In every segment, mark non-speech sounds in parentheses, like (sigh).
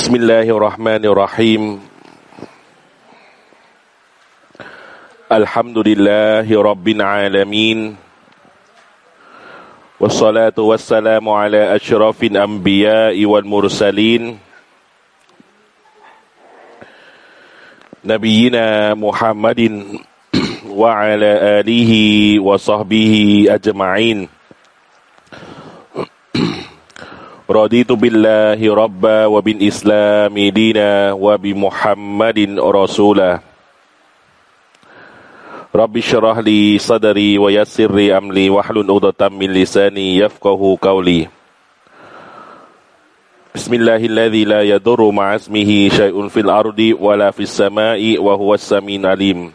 بسم الله الرحمن الرحيم. الحمد لله رب العالمين. والصلاة والسلام على أشرف الأنبياء والمرسلين. نبينا محمد (clears throat) وعلى آله وصحبه أجمعين. رضيت بالله ربا وبالإسلام دينا وبمحمد رسولا. رب اشرح لي صدري ويسر لي أمري واحلل عقدة من لساني يفقه قولي. بسم الله الذي لا يضر مع اسمه شيء في الأرض ولا في السماء وهو السميع العليم.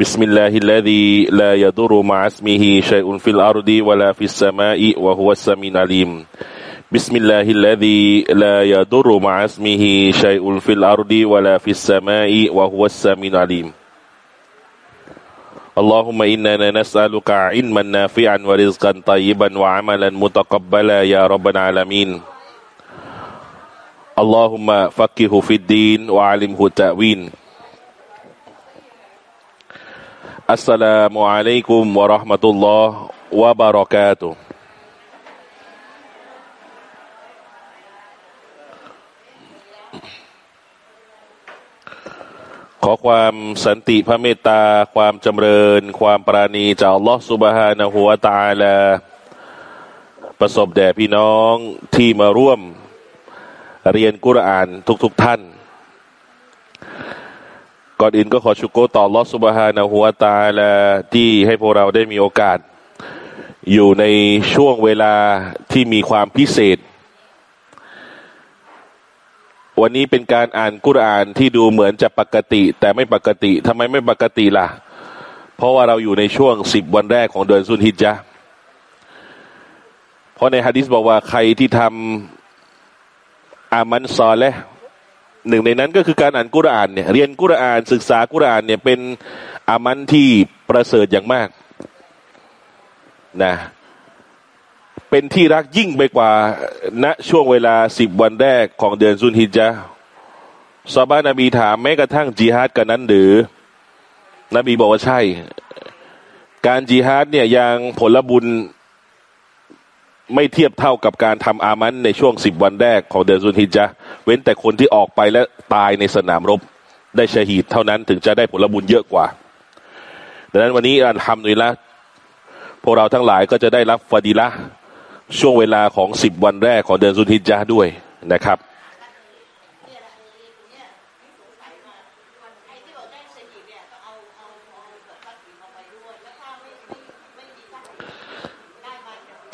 بسم الله الذي لا يضر مع اسمه شيء في الأرض ولا في السماء وهو السميع العليم. بسم الله الذي لا يضر مع اسمه شيء في الأرض ولا في السماء وهو السميع العليم اللهم إننا نسألك علما نافعا ورزقا طيبا وعملا متقبلا يا رب العالمين اللهم فقهه في الدين وعلمه التأويل السلام عليكم ورحمة الله وبركاته ขอความสันติพระเมตตา ความจำเริญ ความปราณีจากอัลลอฮฺสุบฮานะฮัวตาลาประสบแด่พี่น้องที่มาร่วมเรียนกุรอานทุกๆทท่าน ก่อนอื่นก็ขอชุกโกต่อลอสุบฮานะฮัวตาลาที่ให้พวกเราได้มีโอกาส อยู่ในช่วงเวลาที่มีความพิเศษ วันนี้เป็นการอ่านกุรอานที่ดูเหมือนจะปกติ แต่ไม่ปกติทำไมไม่ปกติล่ะ เพราะว่าเราอยู่ในช่วงสิบวันแรกของเดือนสุนฮิจจะเพราะในฮะดิษบอกว่าใครที่ทำอามันซอและหนึ่งในนั้นก็คือการอ่านกุรอานเนี่ยเรียนกุรอานศึกษากุรอานเนี่ยเป็นอามันที่ประเสริฐอย่างมากนะ เป็นที่รักยิ่งไปกว่าณช่วงเวลาสิบวันแรกของเดือนซุนฮิจาซาบานาบีถามแม้กระทั่งจิฮาดกันนั้นหรือ นบีบอกว่าใช่ การจิฮาดเนี่ยยังผลบุญไม่เทียบเท่ากับการทำอามันในช่วงสิบวันแรกของเดือนซุนฮิจาเว้นแต่คนที่ออกไปและตายในสนามรบ ได้ชหีดเท่านั้นถึงจะได้ผลบุญเยอะกว่า ดังนั้นวันนี้อันทำนุยละพวกเราทั้งหลายก็จะได้รับฟาดีละ ช่วงเวลาของสิบวันแรกของเดือนสุนทิจาด้วยนะครับ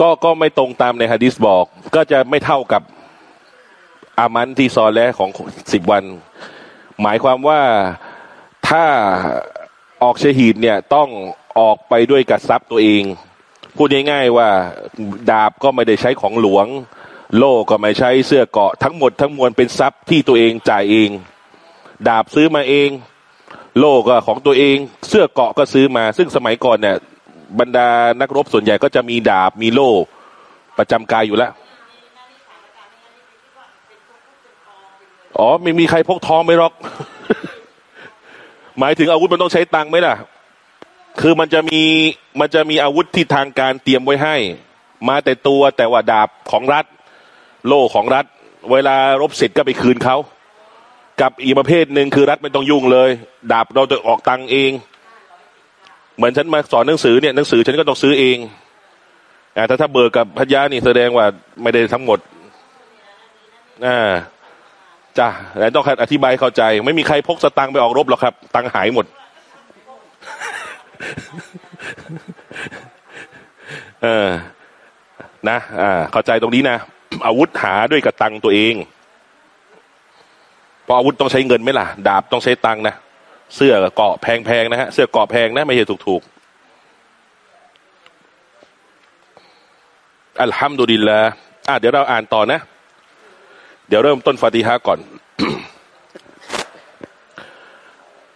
ก็ก็ไม่ตรงตามในฮะดิษบอก ก็จะไม่เท่ากับอามันที่ซอแลของสิบวัน หมายความว่าถ้าออกเชหีดเนี่ยต้องออกไปด้วยกับทรัพย์ตัวเอง พูดง่ายๆว่าดาบก็ไม่ได้ใช้ของหลวง โล่ก็ไม่ใช้เสื้อเกาะทั้งหมดทั้งมวลเป็นทรัพย์ที่ตัวเองจ่ายเอง ดาบซื้อมาเอง โล่ก็ของตัวเอง เสื้อเกาะก็ซื้อมา ซึ่งสมัยก่อนเนี่ยบรรดานักรบส่วนใหญ่ก็จะมีดาบมีโล่ประจำกายอยู่แล้วอ๋อไม่มีใครพกทองไม่หรอก หมายถึงอาวุธมันต้องใช้ตังค์ไหมล่ะ คือมันจะมีมันจะมีอาวุธที่ทางการเตรียมไว้ให้ มาแต่ตัวแต่ว่าดาบของรัฐ โล่ของรัฐ เวลารบเสร็จก็ไปคืนเขากับอีกประเภทหนึ่งคือรัฐไม่ต้องยุ่งเลย ดาบเราจะออกตังเอง เหมือนฉันมาสอนหนังสือเนี่ยหนังสือฉันก็ต้องซื้อเองแต่ถ้าเบิกกับพัญญานี่แสดงว่าไม่ได้ทั้งหมดอ่าจ้ะแต่ต้องอธิบายเข้าใจ ไม่มีใครพกสตังไปออกรบหรอกครับ ตังหายหมด เออนะอ่าเข้าใจตรงนี้นะ อาวุธหาด้วยกับตังตัวเองเพราะอาวุธต้องใช้เงินไหมล่ะ ดาบต้องใช้ตังนะ เสื้อเกาะแพงๆนะฮะ เสื้อเกาะแพงนะไม่ใช่ถูกๆอัลฮัมดุลิลละอะเดี๋ยวเราอ่านต่อนะ เดี๋ยวเริ่มต้นฟาติฮะก่อน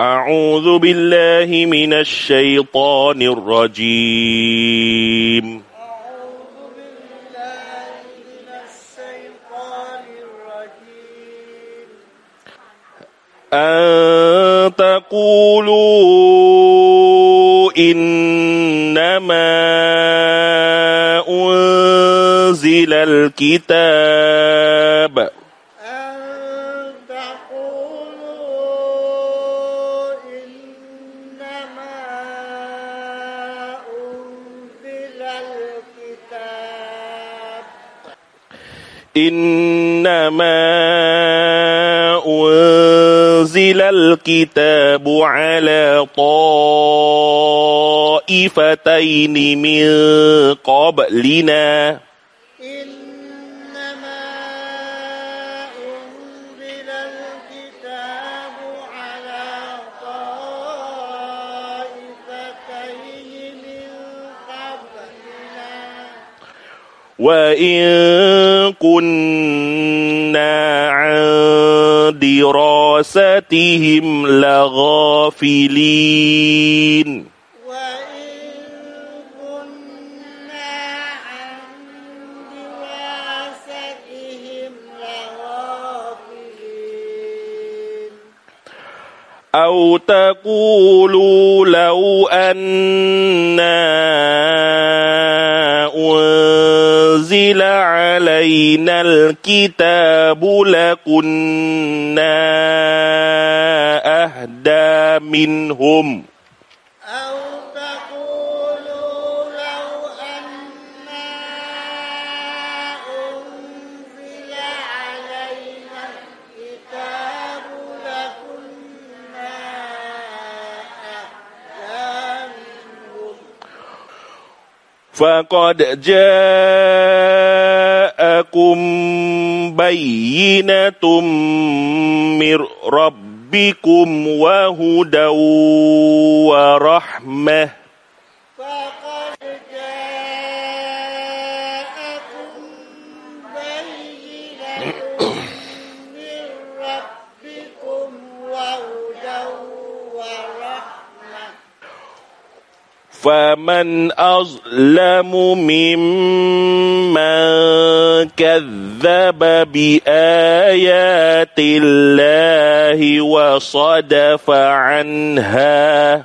أعوذ بالله من الشيطان الرجيم. أعوذ بالله من الشيطان الرجيم أن تقولوا إنما أنزل الكتاب إنما أنزل الكتاب على طائفتين من قبلنا. إنما وإن كنا عن دراستهم لغافلين أو تقولوا لو أنا أن أنزل علينا الكتاب لكنا أهدى منهم فقد جاءكم بينة من ربكم وهدى ورحمة فمن أظلم ممن كذب بآيات الله وصدف عنها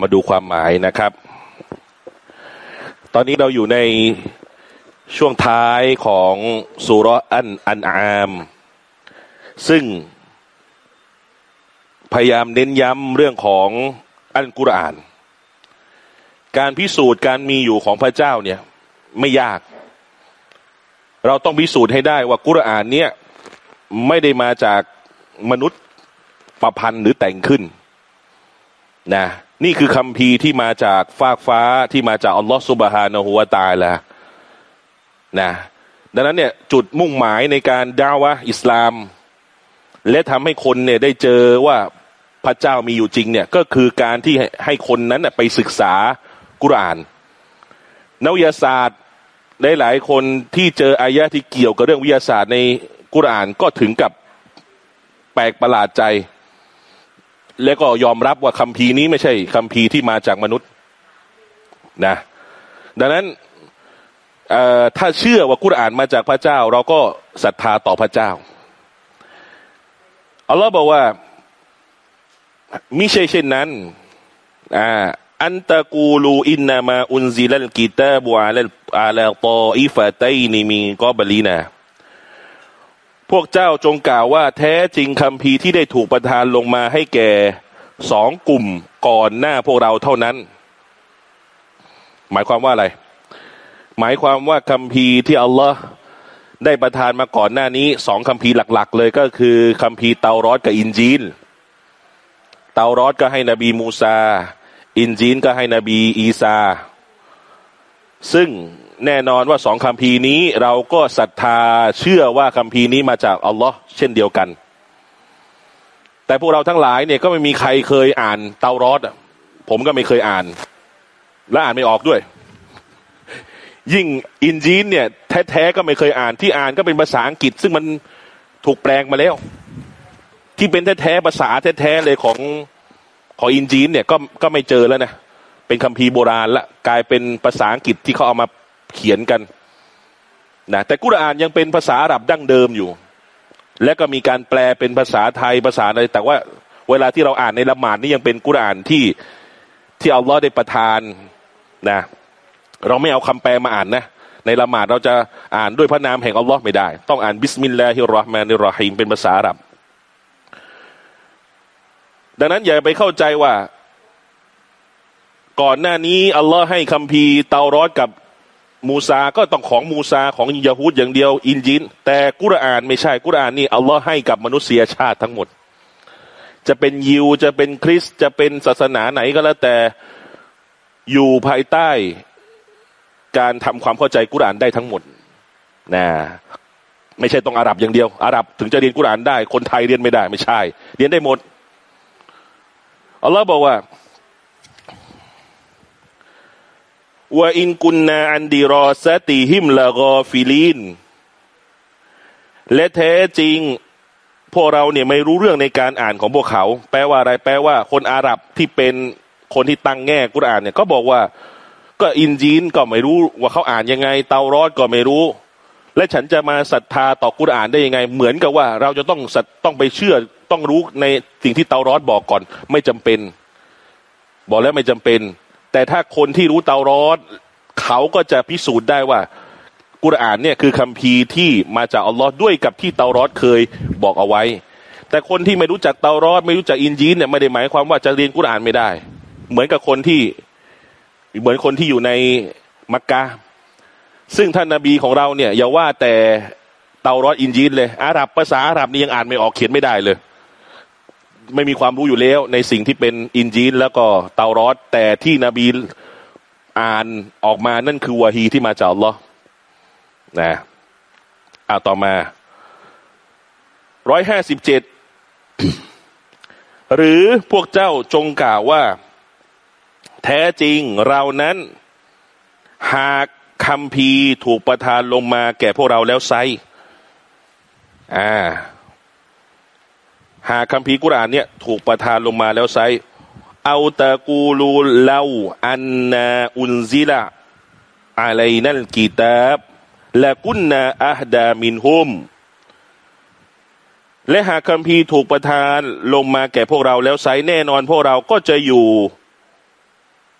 มาดูความหมายนะครับ ตอนนี้เราอยู่ในช่วงท้ายของสุรอันอันอาม ซึ่งพยายามเน้นย้ำเรื่องของอันกุรอาน การพิสูจน์การมีอยู่ของพระเจ้าเนี่ยไม่ยาก เราต้องพิสูจน์ให้ได้ว่ากุรอานเนี่ยไม่ได้มาจากมนุษย์ประพันธ์หรือแต่งขึ้นนะ นี่คือคำพีที่มาจากฟากฟ้าที่มาจากอัลลอฮฺสุบฮานะฮุวาตาละนะดังนั้นเนี่ยจุดมุ่งหมายในการดาวะอิสลาม และทำให้คนเนี่ยได้เจอว่าพระเจ้ามีอยู่จริงเนี่ยก็คือการที่ให้คนนั้นไปศึกษากุรานนักวิทยาศาสตร์ได้หลายคนที่เจออายะที่เกี่ยวกับเรื่องวิทยาศาสตร์ในกุรานก็ถึงกับแปลกประหลาดใจ และก็ยอมรับว่าคำพีนี้ไม่ใช่คำพีที่มาจากมนุษย์นะ ดังนั้นถ้าเชื่อว่ากุรานมาจากพระเจ้า เราก็ศรัทธาต่อพระเจ้าอัลลอฮ์บอกว่ามิใช่เช่นนั้นอ่าอันตะกูลูอินนามาอุนซิลัลกิตาบุอาลอาลาตออิฟะตัยนิมีกอบลีนา พวกเจ้าจงกล่าวว่าแท้จริงคำพีที่ได้ถูกประทานลงมาให้แก่สองกลุ่มก่อนหน้าพวกเราเท่านั้น หมายความว่าอะไร หมายความว่าคำพีที่อัลลอฮ์ได้ประทานมาก่อนหน้านี้สองคำพีหลัก ๆ เลยก็คือคำพีเตารอดกับอินจีนเตารอดก็ให้นบีมูซา อินจีนก็ให้นบีอีซา ซึ่ง แน่นอนว่าสองคำพีนี้ เราก็ศรัทธาเชื่อว่าคำพีนี้มาจากอัลลอฮ์เช่นเดียวกัน แต่พวกเราทั้งหลายเนี่ยก็ไม่มีใครเคยอ่านเตารอดผมก็ไม่เคยอ่าน และอ่านไม่ออกด้วย ยิ่งอินจีนเนี่ยแท้ๆก็ไม่เคยอ่านที่อ่านก็เป็นภาษาอังกฤษ ซึ่งมันถูกแปลงมาแล้ว ที่เป็นแท้ๆภาษาแท้ๆเลยของของอินญีลเนี่ยก็ก็ไม่เจอแล้วนะเป็นคัมภีร์โบราณละกลายเป็นภาษาอังกฤษที่เขาเอามา เขียนกันนะแต่กุรอานยังเป็นภาษาอาหรับดั้งเดิมอยู่ และก็มีการแปลเป็นภาษาไทยภาษาอะไรแต่ว่าเวลาที่เราอ่านในละหมาดนี่ยังเป็นกุรอานที่ที่อัลลอฮ์ได้ประทานนะ เราไม่เอาคำแปลมาอ่านนะในละหมาดเราจะอ่านด้วยพระนามแห่งอัลลอฮ์ไม่ได้ ต้องอ่านبسم الله الرحمن الرحيمเป็นภาษาอาหรับ ดังนั้นอย่าไปเข้าใจว่า ก่อนหน้านี้อัลลอฮ์ให้คัมภีร์เตารอดกับ มูซาก็ต้องของมูซาของยาฮูดอย่างเดียว อินจิน แต่กุรอานไม่ใช่กุรอานนี่อัลลอฮ์ให้กับมนุษยชาติทั้งหมด จะเป็นยิวจะเป็นคริสจะเป็นศาสนาไหนก็แล้วแต่อยู่ภายใต้การทำความเข้าใจกุรอานได้ทั้งหมดนะไม่ใช่ต้องอาหรับอย่างเดียว อาหรับถึงจะเรียนกุรอานได้ คนไทยเรียนไม่ได้ ไม่ใช่ เรียนได้หมดอัลลอฮ์บอกว่า وإن كنا عن دراستهم لغافلينและแท้จริง พวกเราเนี่ยไม่รู้เรื่องในการอ่านของพวกเขา แปลว่าอะไร แปลว่า คนอาหรับที่เป็นคนที่ตั้งแง่กุรอานเนี่ยก็บอกว่า ก็อินญีลก็ไม่รู้ว่าเขาอ่านยังไง เตารอตก็ไม่รู้ และฉันจะมาศรัทธาต่อกุรอานได้ยังไง เหมือนกับว่า เราจะต้องต้องไปเชื่อต้องรู้ในสิ่งที่เตารอดบอกก่อน ไม่จำเป็น บอกแล้วไม่จำเป็น แต่ถ้าคนที่รู้เตารอดเขาก็จะพิสูจน์ได้ว่า กุรอานเนี่ยคือคัมภีร์ที่มาจากอัลลอฮ์ด้วยกับที่เตารอดเคยบอกเอาไว้ แต่คนที่ไม่รู้จักเตารอดไม่รู้จักอินจีนเนี่ยไม่ได้หมายความว่าจะเรียนกุรอานไม่ได้ เหมือนกับคนที่เหมือนคนที่อยู่ในมักกะซึ่งท่านนาบีของเราเนี่ยอย่าว่าแต่เตารอดอินจีนเลยอาหรับภาษาอาหรับนี่ยังอ่านไม่ออกเขียนไม่ได้เลย ไม่มีความรู้อยู่แล้ว ในสิ่งที่เป็นอินจีนแล้วก็เตารอดแต่ที่นบีอ่านออกมานั่นคือวาฮีที่มาจากอัลลอฮ์นะอ่าต่อมาร้อยห้าสิบเจ็ดหรือพวกเจ้าจงกล่าวว่า แท้จริงเรานั้น หากคำพีถูกประทานลงมาแก่พวกเราแล้วไซอ่า หากคัมภีกุรานเนี่ยถูกประทานลงมาแล้วไซเอาตะกูลูเลาอันนาอุนซิละอะไรนั่นกีตาบและกุนนาอัฮดามินฮุมและหากคัมภีถูกประทานลงมาแก่พวกเราแล้วไซแน่นอนพวกเราก็จะอยู่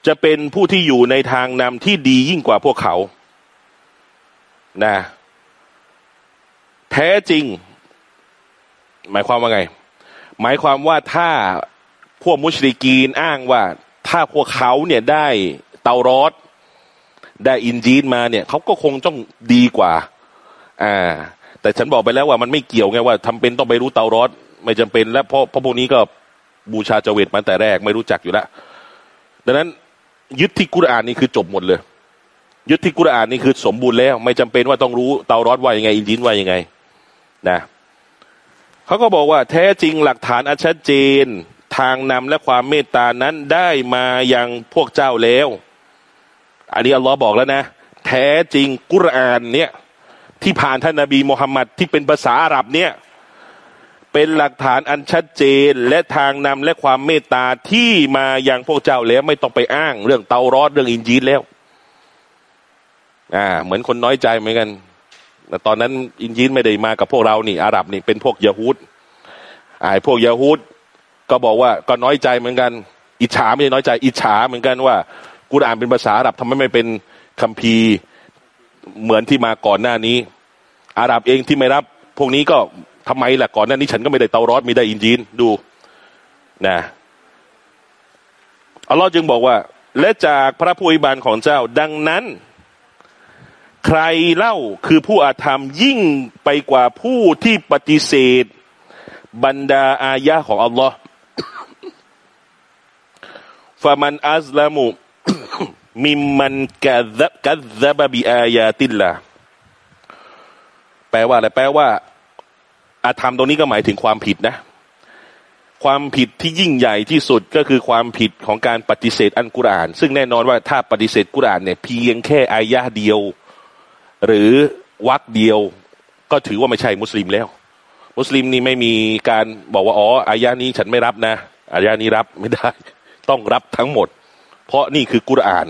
จะเป็นผู้ที่อยู่ในทางนำที่ดียิ่งกว่าพวกเขานะแท้จริง หมายความว่าไง หมายความว่าถ้าพวกมุชริกีนอ้างว่าถ้าพวกเขาเนี่ยได้เตารอดได้อินจีนมาเนี่ยเขาก็คงต้องดีกว่า อ่า แต่ฉันบอกไปแล้วว่ามันไม่เกี่ยวไงว่าทำเป็นต้องไปรู้เตารอดไม่จำเป็น แล้วเพราะเพราะพวกนี้ก็บูชาเจเวตมาแต่แรกไม่รู้จักอยู่แล้วดังนั้น ยึดที่กุรอานนี่คือจบหมดเลย ยึดที่กุรอานนี่คือสมบูรณ์แล้ว ไม่จำเป็นว่าต้องรู้เตารอดว่ายังไง อินจีนว่ายังไง นะ เขาก็บอกว่าแท้จริงหลักฐานอันชัดเจน ทางนำและความเมตตานั้นได้มายังพวกเจ้าแล้ว อันนี้อัลลอฮ์บอกแล้วนะ แท้จริงกุรอานเนี่ยที่ผ่านท่านนาบีมุฮัมมัดที่เป็นภาษาอาหรับเนี่ยเป็นหลักฐานอันชัดเจนและทางนำและความเมตตาที่มาอยังพวกเจ้าแล้วไม่ต้องไปอ้าง เรื่องเตารอดเรื่องอินจีนแล้ว อ่า เหมือนคนน้อยใจเหมือนกัน ต่ตอนนั้นอินจีนไม่ได้มากับพวกเรานี่อาหรับนี่เป็นพวกยาฮูดไอ้พวกยาฮูดก็บอกว่าก็น้อยใจเหมือนกัน อิจฉาไม่ใช่น้อยใจ อิจฉาเหมือนกันว่ากูอ่านเป็นภาษาอาหรับทำไมไม่เป็นคัมภีร์เหมือนที่มาก่อนหน้านี้ อาหรับเองที่ไม่รับ พวกนี้ก็ทำไมล่ะก่อนหน้านี้ฉันก็ไม่ได้เตารอดมีได้อินจีนดูนะอัลลอฮ์จึงบอกว่า และจากพระผู้อวยบานของเจ้า ดังนั้น ใครเล่าคือผู้อาธรรมยิ่งไปกว่าผู้ที่ปฏิเสธ บรรดาอายะของอัลลอฮ์ฟามันอัลลามุมิมันกะซกะซบบิอายาติลละแปลว่าอะไรแปลว่า อาธรรมตรงนี้ก็หมายถึงความผิดนะ ความผิดที่ยิ่งใหญ่ที่สุดก็คือความผิดของการปฏิเสธอันกุรอาน ซึ่งแน่นอนว่าถ้าปฏิเสธกุรอานเนี่ยเพียงแค่อายะเดียว หรือวักเดียวก็ถือว่าไม่ใช่มุสลิมแล้ว มุสลิมนี่ไม่มีการบอกว่าอ๋ออายะนี้ฉันไม่รับนะอายะนี้รับไม่ได้ ต้องรับทั้งหมด เพราะนี่คือกุรอาน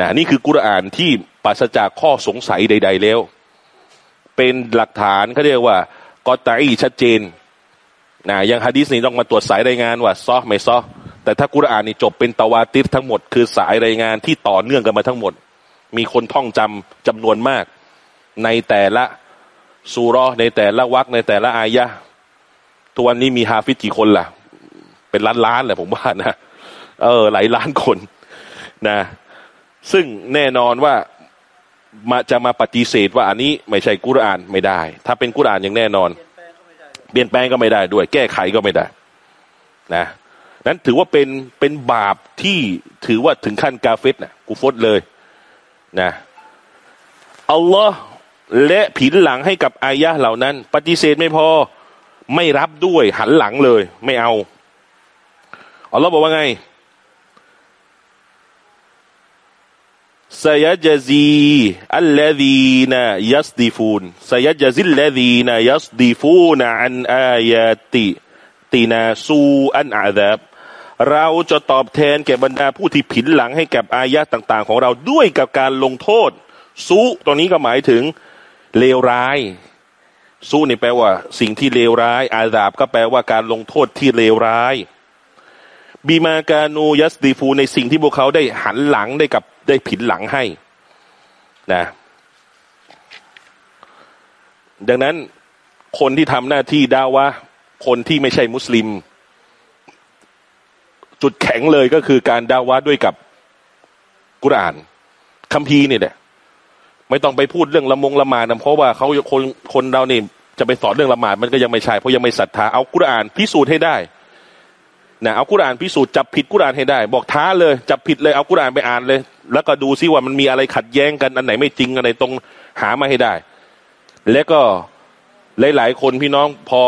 นะนี่คือกุรอานที่ปราศจากข้อสงสัยใด ๆแล้ว เป็นหลักฐานเขาเรียกว่ากอตอีชัดเจนนะยังฮะดิษนี่ต้องมาตรวจสายรายงานว่าซอไม่ซอแต่ถ้ากุรอานนี่จบเป็นตะวาติสทั้งหมด คือสายรายงานที่ต่อเนื่องกันมาทั้งหมด มีคนท่องจำจำนวนมาก ในแต่ละซูรอในแต่ละวักในแต่ละอายะทุกวันนี้มีฮาฟิจกี่คนล่ะ เป็นล้านล้านแหละผมว่านะเออ หลายล้านคนนะ ซึ่งแน่นอนว่ามาจะมาปฏิเสธว่าอันนี้ไม่ใช่กุรอานไม่ได้ ถ้าเป็นกุรอานอย่างแน่นอน เปลี่ยนแปลงก็ไม่ได้ด้วย แก้ไขก็ไม่ได้ นะนั้นถือว่าเป็นเป็นบาปที่ถือว่าถึงขั้นกาเฟตนะกูฟดเลย นะอัลลอฮ์และผินหลังให้กับอายะเหล่านั้น ปฏิเสธไม่พอไม่รับด้วยหันหลังเลย ไม่เอาอัลลอฮ์บอกว่าไงสยจซีอัลลดีนยัสดีฟูนสยจซิลลดีนยัสดีฟูนอันอายติตินาซูอันอาดับ เราจะตอบแทนแก่บรรดาผู้ที่ผินหลังให้กับอายะต่าง ๆ ของเราด้วยกับการลงโทษ ซุตรงนี้ก็หมายถึงเลวร้ายซุนี่แปลว่า สิ่งที่เลวร้าย อาดาบก็แปลว่าการลงโทษที่เลวร้ายบีมากานูยัสดีฟูในสิ่งที่พวกเขาได้หันหลังได้กับได้ผินหลังให้นะดังนั้นคนที่ทำหน้าที่ดาวะคนที่ไม่ใช่มุสลิม จุดแข็งเลยก็คือการดาวะด้วยกับกุรานคัมภีร์เนี่ยแหละไม่ต้องไปพูดเรื่องละมงละหมาดนะเพราะว่าเขาคนคนเราเนี่ยจะไปสอนเรื่องละหมาดมันก็ยังไม่ใช่เพราะยังไม่ศรัทธาเอากุรานพิสูจน์ให้ได้นะเอากุรานพิสูจน์จับผิดกุรานให้ได้ บอกท้าเลยจับผิดเลยเอากุรานไปอ่านเลย แล้วก็ดูซิว่ามันมีอะไรขัดแย้งกันอันไหนไม่จริงอันไหนตรงหามาให้ได้ แล้วก็หลาย ๆ คนพี่น้องพอ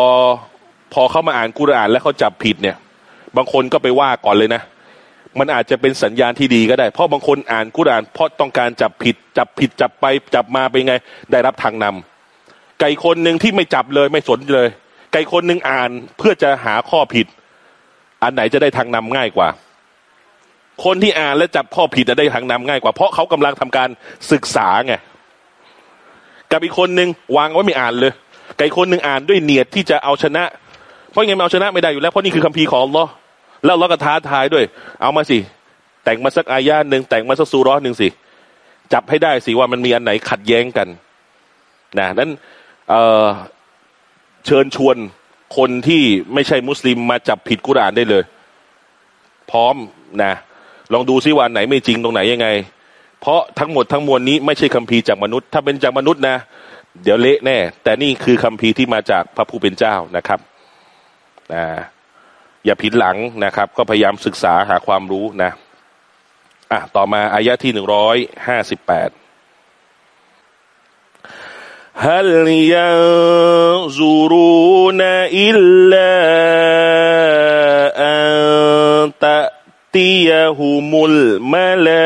พอเข้ามาอ่านกุรานแล้วเขาจับผิดเนี่ย บางคนก็ไปว่าก่อนเลยนะ มันอาจจะเป็นสัญญาณที่ดีก็ได้ เพราะบางคนอ่านกุราน เพราะต้องการจับผิด จับผิดจับไปจับมาเป็นไง ได้รับทางนำไก่คนหนึ่งที่ไม่จับเลยไม่สนเลย ไก่คนหนึ่งอ่านเพื่อจะหาข้อผิด อันไหนจะได้ทางนำง่ายกว่า คนที่อ่านและจับข้อผิดจะได้ทางนำง่ายกว่า เพราะเขากำลังทำการศึกษาไงกับอีกคนหนึ่งวางไว้ไม่อ่านเลยไกับอีกคนหนึ่งอ่านด้วยเนียดที่จะเอาชนะ เพราะยังไงเอาชนะไม่ได้อยู่แล้ว เพราะนี่คือคัมภีร์ของลอ แล้วเราก็ท้าทายด้วย เอามาสิ แต่งมาสักอายาหนึ่งแต่งมาสักซูร้อนหนึ่งสิ จับให้ได้สิว่ามันมีอันไหนขัดแย้งกันนะนั้นเเชิญชวนคนที่ไม่ใช่มุสลิมมาจับผิดกุรานได้เลย พร้อมนะลองดูซิว่าไหนไม่จริงตรงไหนยังไง เพราะทั้งหมดทั้งมวลนี้ไม่ใช่คัมภีร์จากมนุษย์ ถ้าเป็นจากมนุษย์นะ เดี๋ยวเละแน่ แต่นี่คือคัมภีร์ที่มาจากพระผู้เป็นเจ้านะครับนะ อย่าผิดหลังนะครับ ก็พยายามศึกษาหาความรู้นะอ่ะต่อมาอายะที่หนึ่งร้อยห้าสิบแปด هل ينظرون إلا أن تأتيهم الملائكة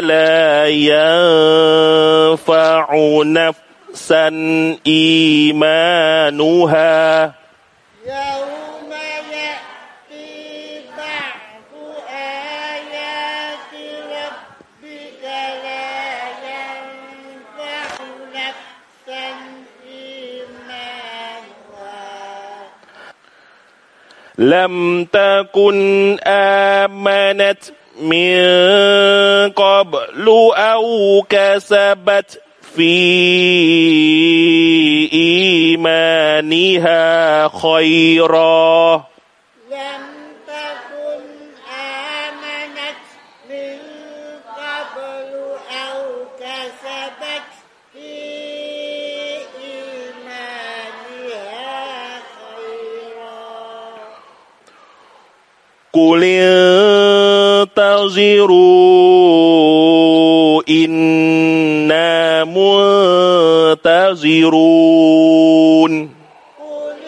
لا ينفع نفسا إيمانها. يوم يأتي بعض آيات ربك لا ينفع نفسا إيمانها. لم تكن آمنت من قبل أو كسبت في إيمانها خيرا لم تكن آمنت من قبل أو كسبت في إيمانها خيرا قل انتظروا إنا منتظرون قل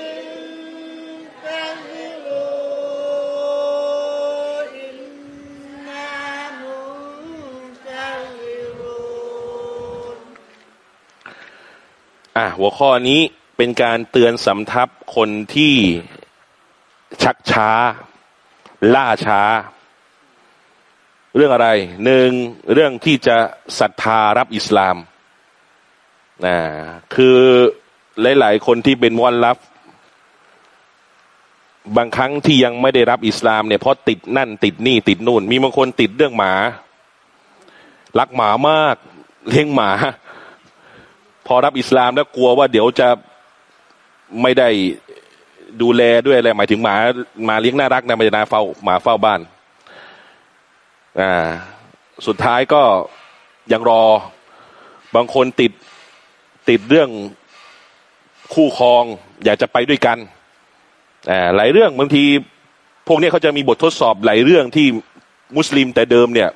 انتظروا إنا منتظرون อ่ะหัวข้อนี้เป็นการเตือนสำทับคนที่ชักช้า ล่าช้า เรื่องอะไรหนึ่งเรื่องที่จะศรัทธารับอิสลามนะคือหลาย ๆ คนที่เป็นมอลลัฟบางครั้งที่ยังไม่ได้รับอิสลามเนี่ยเพราะติดนั่น ติดนี่ติดนู่น มีบางคนติดเรื่องหมา รักหมามากเลี้ยงหมา พอรับอิสลามแล้วกลัวว่าเดี๋ยวจะไม่ได้ดูแลด้วยอะไรหมายถึงหมาหมาเลี้ยงน่ารักนะไม่ใช่นาเฝ้าหมาเฝ้าบ้าน อ่าสุดท้ายก็ยังรอบางคนติดติดเรื่องคู่ครอง อยากจะไปด้วยกันอ่าหลายเรื่องบางที พวกเนี้ยเขาจะมีบททดสอบหลายเรื่องที่มุสลิมแต่เดิมเนี่ย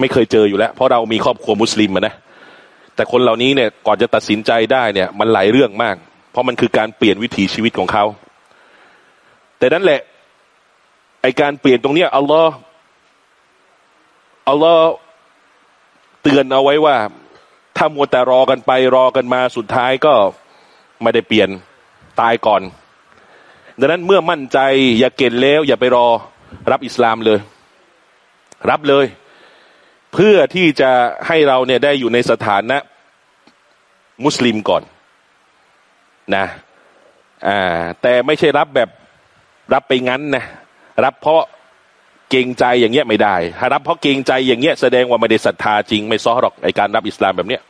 ไม่เคยเจออยู่แล้ว เพราะเรามีครอบครัวมุสลิมอะนะ แต่คนเหล่านี้เนี่ยก่อนจะตัดสินใจได้เนี่ย มันหลายเรื่องมาก เพราะมันคือการเปลี่ยนวิถีชีวิตของเขา แต่นั่นแหละไอการเปลี่ยนตรงเนี้ยอัลลอฮ์ อัลลอฮ์เตือนเอาไว้ว่า ถ้ามัวแต่รอกันไปรอกันมาสุดท้ายก็ไม่ได้เปลี่ยนตายก่อน ดังนั้นเมื่อมั่นใจ อย่าเก่นแล้ว อย่าไปรอรับอิสลามเลย รับเลย เพื่อที่จะให้เราเนี่ยได้อยู่ในสถานะ มุสลิมก่อนนะอ่าแต่ไม่ใช่รับแบบรับไปงั้นนะ รับเพราะ เกรงใจอย่างเงี้ยไม่ได้ถ้ารับเพราะเกรงใจอย่างเงี้ยแสดงว่าไม่ได้ศรัทธาจริง ไม่ซ้อหรอกไอการรับอิสลามแบบเนี้ย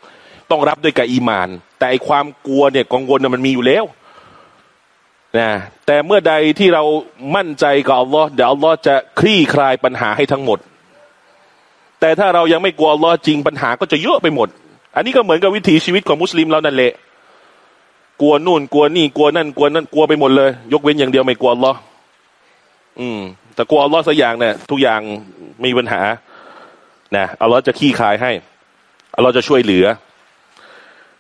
ต้องรับด้วยกับอีมาน แต่ไอความกลัวเนี่ยกังวลเนี่ยมันมีอยู่แล้วนะแต่เมื่อใดที่เรามั่นใจกับอัลลอฮ์เดี๋ยวอัลลอฮ์จะคลี่คลายปัญหาให้ทั้งหมด แต่ถ้าเรายังไม่กลัวอัลลอฮ์จริงปัญหาก็จะเยอะไปหมด อันนี้ก็เหมือนกับวิถีชีวิตของมุสลิมเรานั่นแหละกลัวนู่นกลัวนี่กลัวนั่นกลัวนั่นกลัวไปหมดเลย ยกเว้นอย่างเดียวไม่กลัวอัลลอฮ์อืม แต่กลัวอัลลอฮ์สักอย่างเนี่ยทุกอย่างไม่มีปัญหานะอัลลอฮ์จะขี้คายให้อัลลอฮ์จะช่วยเหลือ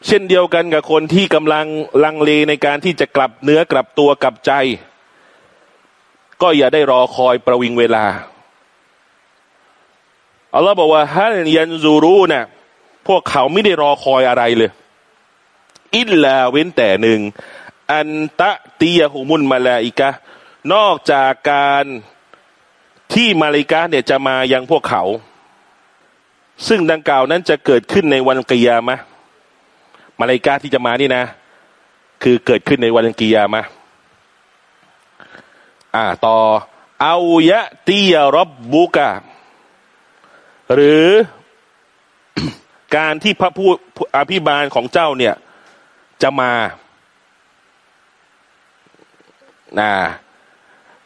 เช่นเดียวกันกับคนที่กำลังลังเลในการที่จะกลับเนื้อกลับตัวกลับใจ ก็อย่าได้รอคอยประวิงเวลาอัลลอฮ์บอกว่าฮัลยันซูรูนะ่ะพวกเขาไม่ได้รอคอยอะไรเลย อิลลาเว้นแต่หนึ่ง อันตะตียหูมุนมาลาอิกะ นอกจากการ ที่มาลิกาเนี่ยจะมายังพวกเขา ซึ่งดังกล่าวนั้นจะเกิดขึ้นในวันกิยามะมาลิกาที่จะมานี่นะ คือเกิดขึ้นในวันกิยามะอ่าต่อเอายะตียรบบุกะหรือการที่พระผู้อภิบาลของเจ้าเนี่ย จะมานะ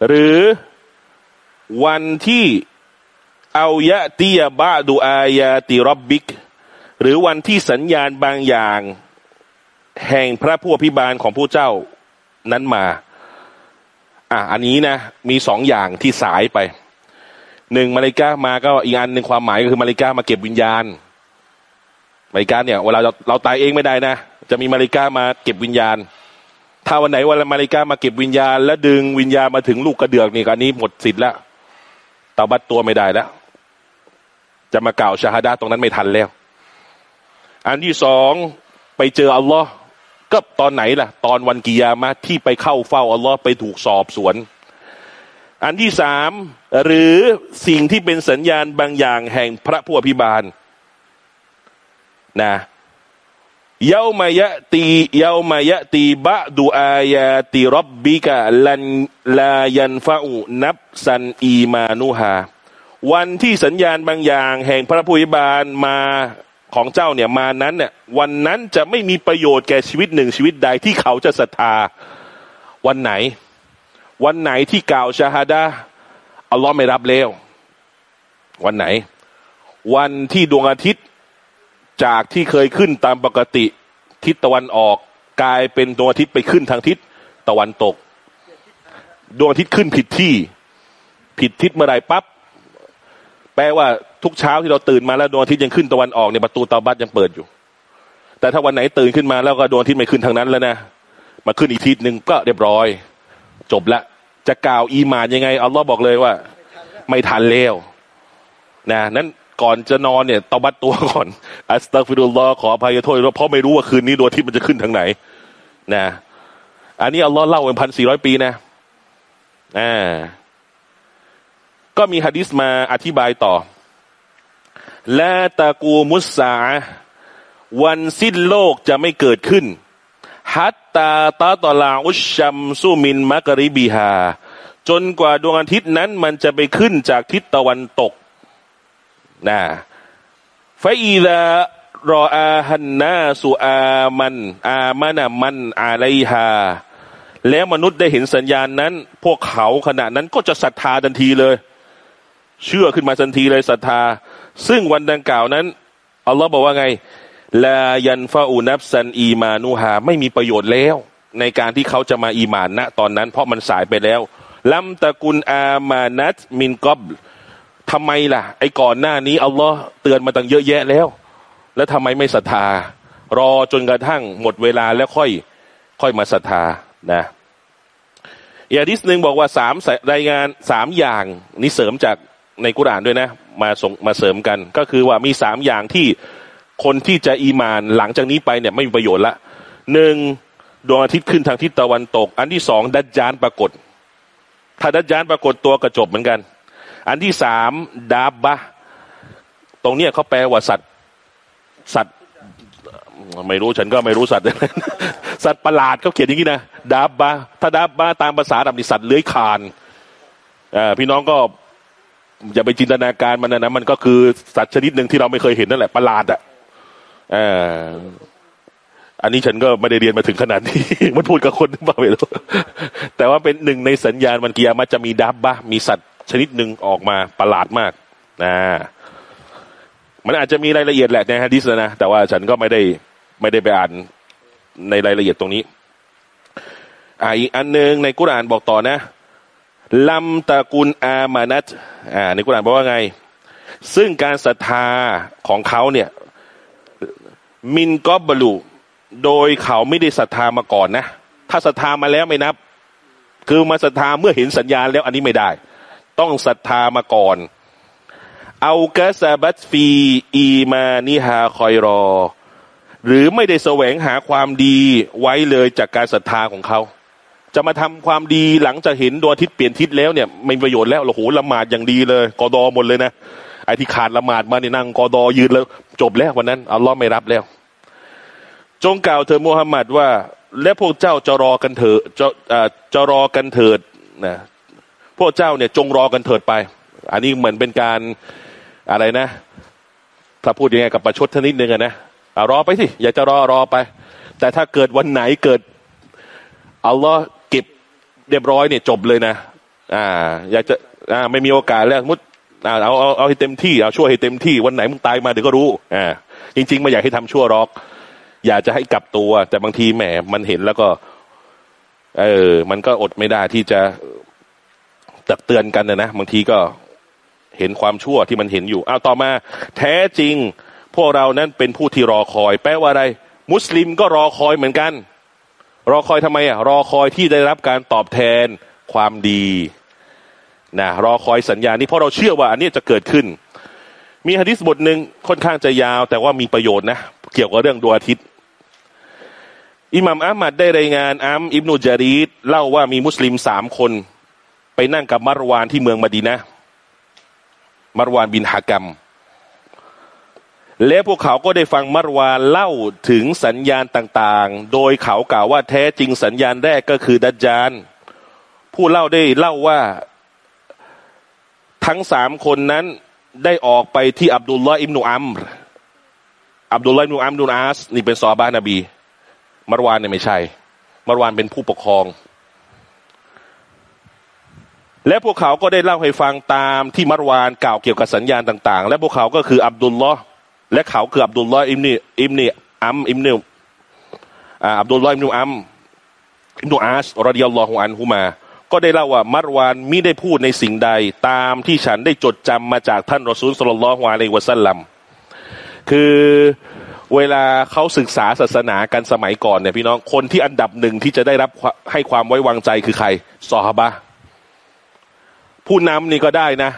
หรือ วันที่เอายะตียบาดูอายาติรบบิก หรือวันที่สัญญาณบางอย่าง แห่งพระผู้อภิบาลของผู้เจ้านั้นมา อะอันนี้นะ มีสองอย่างที่สายไปหนึ่งมาริกามาก็อีกอันหนึ่งความหมายก็คือมาริกามาเก็บวิญญาณมาริกาเนี่ยเวลาเราเราตายเองไม่ได้นะจะมีมาริกามาเก็บวิญญาณ ถ้าวันไหนวันมาริกามาเก็บวิญญาณ แล้วดึงวิญญาณมาถึงลูกกระเดือกนี่อันนี้หมดสิทธิ์แล้ว ตาบัดตัวไม่ได้แล้ว จะมากล่าวชาฮดาตรงนั้นไม่ทันแล้ว อันที่สองไปเจออัลลอฮ์ก็ตอนไหนล่ะ ตอนวันกิยามะที่ไปเข้าเฝ้าอัลลอฮ์ไปถูกสอบสวน อันที่สามหรือสิ่งที่เป็นสัญญาณบางอย่างแห่งพระผู้อภิบาลนะ เยามายะตีเยามายะตีบะดูอายาติรับบิกะลันลายันฟาอุนับสันอีมานุฮาวันที่สัญญาณบางอย่าง แห่งพระผู้อภิบาลมาของเจ้าเนี่ยมานั้นเนี่ยวันนั้นจะไม่มีประโยชน์แก่ชีวิตหนึ่งชีวิตใดที่เขาจะศรัทธา วันไหน วันไหนที่กล่าวชาฮาดาอัลลอฮ์ไม่รับแล้ว วันไหน วันที่ดวงอาทิตย์ จากที่เคยขึ้นตามปกติทิศตะวันออกกลายเป็นดวงอาทิตย์ไปขึ้นทางทิศตะวันตก ดวงอาทิตย์ขึ้นผิดที่ ผิดทิศเมื่อไรปั๊บแปลว่าทุกเช้าที่เราตื่นมาแล้วดวงอาทิตย์ยังขึ้นตะวันออกเนี่ยประตูตาบัตยังเปิดอยู่ แต่ถ้าวันไหนตื่นขึ้นมาแล้วก็ดวงอาทิตย์ไม่ขึ้นทางนั้นแล้วนะมาขึ้นอีกทิศหนึ่งก็เรียบร้อย จบละจะกล่าวอีมานยังไงอัลลอฮ์บอกเลยว่า ไม่ทันแล้วนะนั้น ก่อนจะนอนเนี่ยตบัดตัวก่อนอัสตัฟิรุลลอขออภัยโทษเพราะไม่รู้ว่าคืนนี้ดวงอาทิตย์มันจะขึ้นทางไหน นะ อันนี้อัลลอฮ์เล่าเป็นพันสี่ร้อยปีนะอ่าก็มีฮะดิษมาอธิบายต่อและตะกูมุสาวันสิ้นโลกจะไม่เกิดขึ้น ฮัตตาตาตลาอุชัมซูมินมักริบีฮา จนกว่าดวงอาทิตย์นั้นมันจะไปขึ้นจากทิศตะวันตก นะฟาอีลารออาฮันนาสุอามัน อามานามันอาไลฮาแล้วมนุษย์ได้เห็นสัญญาณนั้น พวกเขาขณะนั้นก็จะศรัทธาทันทีเลย เชื่อขึ้นมาทันทีเลยศรัทธา ซึ่งวันดังกล่าวนั้นอัลลอฮ์บอกว่าไงลายันฟาอูนับซันอีมานูฮาไม่มีประโยชน์แล้ว ในการที่เขาจะมาอีมานณตอนนั้น เพราะมันสายไปแล้วลัมตะกุลอามานัตมินกอบ ทำไมล่ะ ไอ้ก่อนหน้านี้อัลลอฮ์เตือนมาตั้งเยอะแยะแล้ว แล้วทำไมไม่ศรัทธา รอจนกระทั่งหมดเวลาแล้วค่อย ค่อยมาศรัทธานะอีกดิสหนึ่งบอกว่าสามรายงานสามอย่างนี่เสริมจากในกุรานด้วยนะ มาส่งมาเสริมกัน ก็คือว่ามีสามอย่างที่คนที่จะอีมานหลังจากนี้ไปเนี่ยไม่มีประโยชน์ละหนึ่งดวงอาทิตย์ขึ้นทางทิศตะวันตก อันที่สองดัจจานปรากฏ ถ้าดัจจานปรากฏตัวกระจบเหมือนกัน อันที่สามดาบะตรงเนี้ยเขาแปลว่าสัตว์สัตว์ไม่รู้ฉันก็ไม่รู้สัตว์ สัตว์ประหลาดเขาเขียนอย่างนี้นะดาบะถ้าดาบะตามภาษาดับนิสัตว์เลื้อยคานพี่น้องก็อย่าไปจินตนาการมันนะมันก็คือสัตว์ชนิดหนึ่งที่เราไม่เคยเห็นนั่นแหละประหลาดอะอ่าอันนี้ฉันก็ไม่ได้เรียนมาถึงขนาดนี้ มันพูดกับคนบ้าไม่รู้แต่ว่าเป็นหนึ่งในสัญญาณมันเกียร์มันจะมีดับบะมีสัตว์ ชนิดหนึ่งออกมาประหลาดมากนะมันอาจจะมีรายละเอียดแหละในฮะดิษนะ แต่ว่าฉันก็ไม่ได้ไม่ได้ไปอ่านในรายละเอียดตรงนี้อ่าอีกอันหนึ่งในกุรานบอกต่อนะลัมตะกุลอามานัตอ่าในกุรานบอกว่าไง ซึ่งการศรัทธาของเขาเนี่ย มินกอบบลูโดยเขาไม่ได้ศรัทธามาก่อนนะ ถ้าศรัทธามาแล้วไม่นับ คือมาศรัทธาเมื่อเห็นสัญญาณแล้วอันนี้ไม่ได้ ต้องศรัทธามาก่อนเอากะซาบัตฟีอีมานิฮาคอยรอ หรือไม่ได้แสวงหาความดีไว้เลยจากการศรัทธาของเขา จะมาทำความดีหลังจากเห็นดวงอาทิตย์เปลี่ยนทิศแล้วเนี่ยไม่ประโยชน์แล้วโอ้โหละหมาดอย่างดีเลยกอดอหมดเลยนะไอ้ที่ขาดละหมาดมาเนี่ยนั่งกอดอยืนแล้ว จบแล้ววันนั้นอัลลอฮ์ไม่รับแล้ว จงกล่าวเธอมูฮัมหมัดว่า และพวกเจ้าจะรอกันเถิดจะจะรอกันเถิดนะ พวกเจ้าเนี่ยจงรอกันเถิดไป อันนี้เหมือนเป็นการอะไรนะ ถ้าพูดยังไงกับประชดทนิดนึงนะรอไปสิอยากจะรอรอไป แต่ถ้าเกิดวันไหนเกิดอัลลอฮ์เก็บเรียบร้อยเนี่ยจบเลยนะ อ่า อยากจะอ่าไม่มีโอกาสแล้วมุดอ่าเอาเอาเอาให้เต็มที่เอาช่วยให้เต็มที่วันไหนมึงตายมาเดี๋ยวก็รู้อ่าจริง ๆไม่อยากให้ทำชั่วรอก อยากจะให้กลับตัว แต่บางทีแหมมันเห็นแล้วก็ เออ มันก็อดไม่ได้ที่จะ ตักเตือนกันนะนะบางทีก็เห็นความชั่วที่มันเห็นอยู่เอาต่อมา แท้จริง พวกเรานั้นเป็นผู้ที่รอคอย แปลว่าอะไร มุสลิมก็รอคอยเหมือนกัน รอคอยทำไมอะรอคอยที่ได้รับการตอบแทนความดีนะรอคอยสัญญานี้เพราะเราเชื่อว่า อันนี้จะเกิดขึ้น มีฮะดิษบทหนึ่งค่อนข้างจะยาว แต่ว่ามีประโยชน์นะเกี่ยวกับเรื่องดวงอาทิตย์อิหมัมอามัดได้รายงานอัมอิบนุจารีดเล่าว่ามีมุสลิมสามคน ไปนั่งกับมารวานที่เมืองมาดีนะ มารวานบินฮากรรม และพวกเขาก็ได้ฟังมารวานเล่าถึงสัญญาณต่างๆ โดยเขากล่าวว่าแท้จริงสัญญาณแรกก็คือดัจจาน ผู้เล่าได้เล่าว่าทั้งสามคนนั้นได้ออกไปที่อับดุลลอฮ์อิมนุอัมรอับดุลลอฮ์อิมนุอัมดุลอาสนี่เป็นซอบานนบี มารวานเนี่ยไม่ใช่ มารวานเป็นผู้ปกครอง และพวกเขาก็ได้เล่าให้ฟังตามที่มารวานกล่าวเกี่ยวกับสัญญาณต่าง ๆ และพวกเขาก็คืออับดุลลอฮ์และเขาคืออับดุลลอฮ์อิมนีอิมนีอัมอิมนีอับดุลลอฮ์อิมนีอัมอิมนูอาสรดิยัลลอฮุอันฮุมา ก็ได้เล่าว่ามัรวานมิได้พูดในสิ่งใดตามที่ฉันได้จดจำมาจากท่านรอซูลสุลลัลฮวาเลวะสัลลัมคือเวลาเขาศึกษาศาสนากันสมัยก่อนเนี่ยพี่น้องคนที่อันดับหนึ่งที่จะได้รับให้ความไว้วางใจคือใครซอฮาบะ ผู้นำนี่ก็ได้นะ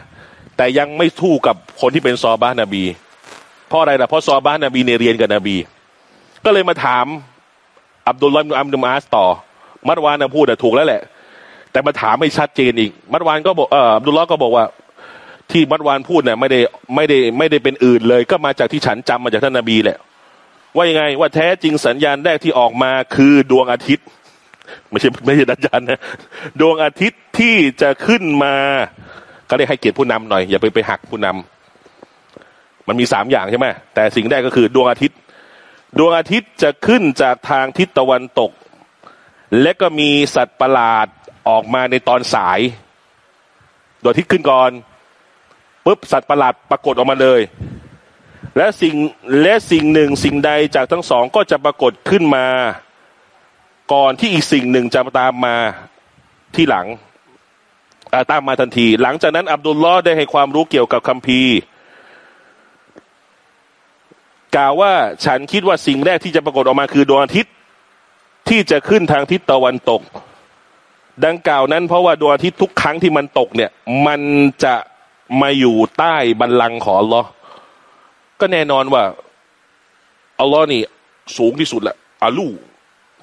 แต่ยังไม่ทู่กับคนที่เป็นซอบะนบี เพราะอะไรล่ะเพราะซอบ้านนบีเนเรียนกับนบี ก็เลยมาถาม อับดุลลอฮ์อัมดุมาสต่อ มัดวานพูดแต่ถูกแล้วแหละ แต่มาถามไม่ชัดเจนอีก มัดวานก็บอกเอออับดุลลอฮ์ก็บอกว่า ที่มัดวานพูดเนี่ยไม่ได้ไม่ได้ไม่ได้เป็นอื่นเลย ก็มาจากที่ฉันจำมาจากท่านนบีแหละว่ายังไงว่าแท้จริงสัญญาณแรกที่ออกมาคือดวงอาทิตย์ ไม่ใช่ไม่ใช่ดัจจันนะดวงอาทิตย์ที่จะขึ้นมา ก็ได้ให้เกียรติผู้นำหน่อย อย่าไปไปหักผู้นำมันมีสามอย่างใช่ไหมแต่สิ่งแรกก็คือ ดวงอาทิตย์ ดวงอาทิตย์จะขึ้นจากทางทิศตะวันตก และก็มีสัตว์ประหลาดออกมาในตอนสายดวงอาทิตย์ขึ้นก่อนปุ๊บสัตว์ประหลาดปรากฏออกมาเลย และสิ่งและสิ่งหนึ่งสิ่งใดจากทั้งสองก็จะปรากฏขึ้นมา ก่อนที่อีกสิ่งหนึ่งจะตามมาที่หลังตามมาทันที หลังจากนั้นอับดุลลอฮ์ได้ให้ความรู้เกี่ยวกับคัมภีร์กล่าวว่าฉันคิดว่าสิ่งแรกที่จะปรากฏออกมาคือดวงอาทิตย์ที่จะขึ้นทางทิศตะวันตก ดังกล่าวนั้นเพราะว่าดวงอาทิตย์ทุกครั้งที่มันตกเนี่ย มันจะมาอยู่ใต้บันลังของอัลลอฮ์ก็แน่นอนว่าอัลลอฮ์นี่สูงที่สุดแหละอาลู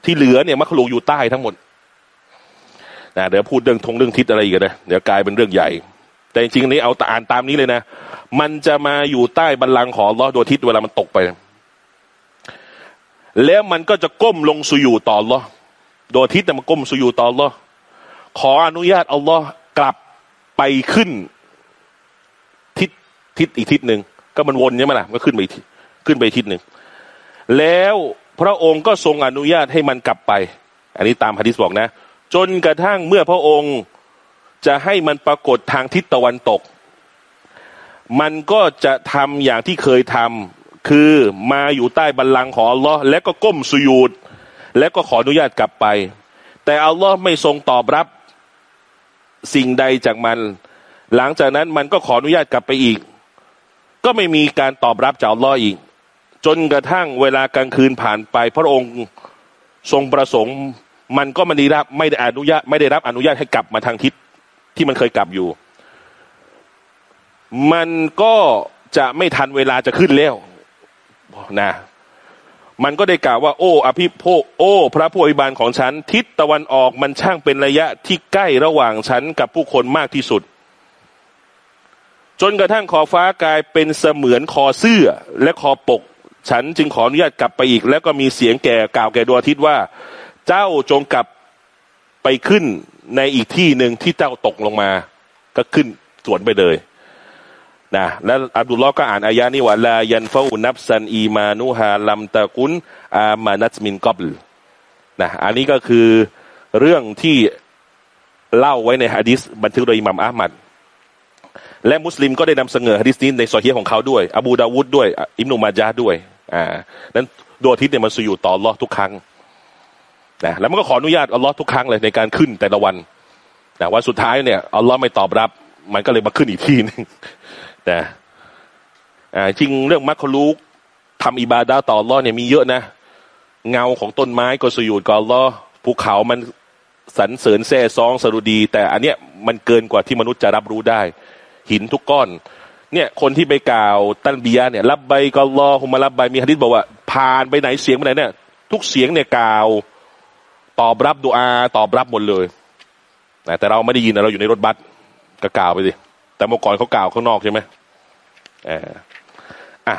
ที่เหลือเนี่ยมักลูอยู่ใต้ทั้งหมดนะเดี๋ยวพูดเรื่องทงเรื่องทิศอะไรอีกนะเดี๋ยวกลายเป็นเรื่องใหญ่ แต่จริงๆนี้เอาอ่านตามนี้เลยนะ มันจะมาอยู่ใต้บัลลังก์ของลอดวงทิตย์เวลามันตกไป แล้วมันก็จะก้มลงสุยูต่อลอดวงอาทิตย์มันก้มสุยูต่อลอขออนุญาตอัลลอฮ์กลับไปขึ้นทิศทิศอีกทิศหนึ่งก็มันวนใช่ไหมล่ะก็ขึ้นไปขึ้นไปทิศหนึ่งแล้ว พระองค์ก็ทรงอนุญาตให้มันกลับไป อันนี้ตามฮะดิษบอกนะ จนกระทั่งเมื่อพระองค์จะให้มันปรากฏทางทิศตะวันตก มันก็จะทำอย่างที่เคยทำคือมาอยู่ใต้บัลลังก์ของอัลลอฮ์และก็ก้มสุยูดและก็ขออนุญาตกลับไป แต่อัลลอฮ์ไม่ทรงตอบรับสิ่งใดจากมัน หลังจากนั้นมันก็ขออนุญาตกลับไปอีก ก็ไม่มีการตอบรับจากอัลลอฮ์อีก จนกระทั่งเวลากลางคืนผ่านไป พระองค์ทรงประสงค์ มันก็ไม่ได้รับไม่ได้อนุญาตไม่ได้รับอนุญาตให้กลับมาทางทิศที่มันเคยกลับอยู่ มันก็จะไม่ทันเวลาจะขึ้นแล้วนะมันก็ได้กล่าวว่า โอ้ อภิโภโอ้ พระผู้อภิบาลของฉัน ทิศตะวันออกมันช่างเป็นระยะที่ใกล้ระหว่างฉันกับผู้คนมากที่สุด จนกระทั่งขอฟ้ากลายเป็นเสมือนคอเสื้อและคอปก ฉันจึงขออนุญาตกลับไปอีก แล้วก็มีเสียงแก่กล่าวแก่ดวงอาทิตย์ว่า เจ้าจงกลับไปขึ้นในอีกที่หนึ่งที่เจ้าตกลงมา ก็ขึ้นสวนไปเลยนะแล้วอับดุลลอฮ์ก็อ่านอายะนี้ว่าลายันฟาอุนับซันอีมานุฮาลัมตะกุนอามานัตมินกอบลนะอันนี้ก็คือเรื่องที่เล่าไว้ในฮะดิษบันทึกโดยอิหมัมอามัดและมุสลิมก็ได้นำเสนอฮะดิษนี้ในโซเฮียของเขาด้วย อบูดาวุดด้วย อิมนุมาจาด้วย อ่านั้นดวงอาทิตย์เนี่ยมันสุยู่ต่อรอทุกครั้งนะแล้วมันก็ขออนุญาตอัลลอฮ์ทุกครั้งเลยในการขึ้นแต่ละวันแต่วันสุดท้ายเนี่ยอัลลอฮ์ไม่ตอบรับ มันก็เลยมาขึ้นอีกทีนึงนะจริงเรื่องมัคคุลูกทำอิบาดาต่อรอเนี่ยมีเยอะนะ เงาของต้นไม้ก็สยุดก่อนรอภูเขามันสรรเสริญแซ่ซองสรุดี แต่อันเนี้ยมันเกินกว่าที่มนุษย์จะรับรู้ได้ หินทุกก้อน เนี่ยคนที่ไปกล่าวตันเบียเนี่ยรับใบกอลอหุมารับใบมีฮะดิษบอกว่า ผ่านไปไหนเสียงไปไหนเนี่ย ทุกเสียงเนี่ยกล่าว ตอบรับดูอาตอบรับหมดเลยแต่เราไม่ได้ยินเราอยู่ในรถบัสก็กล่าวไปสิแต่เมื่อก่อนเขากล่าวข้างนอกใช่ไหมอะ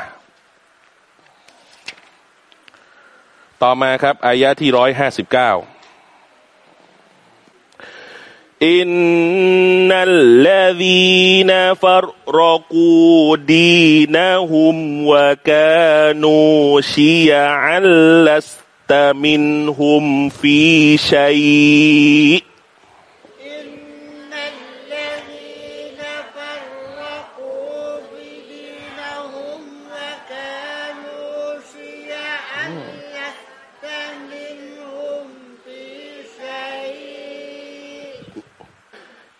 ต่อมาครับอายะที่ร้อยห้าสิบเก้า อินนัลลดีนฟัรกู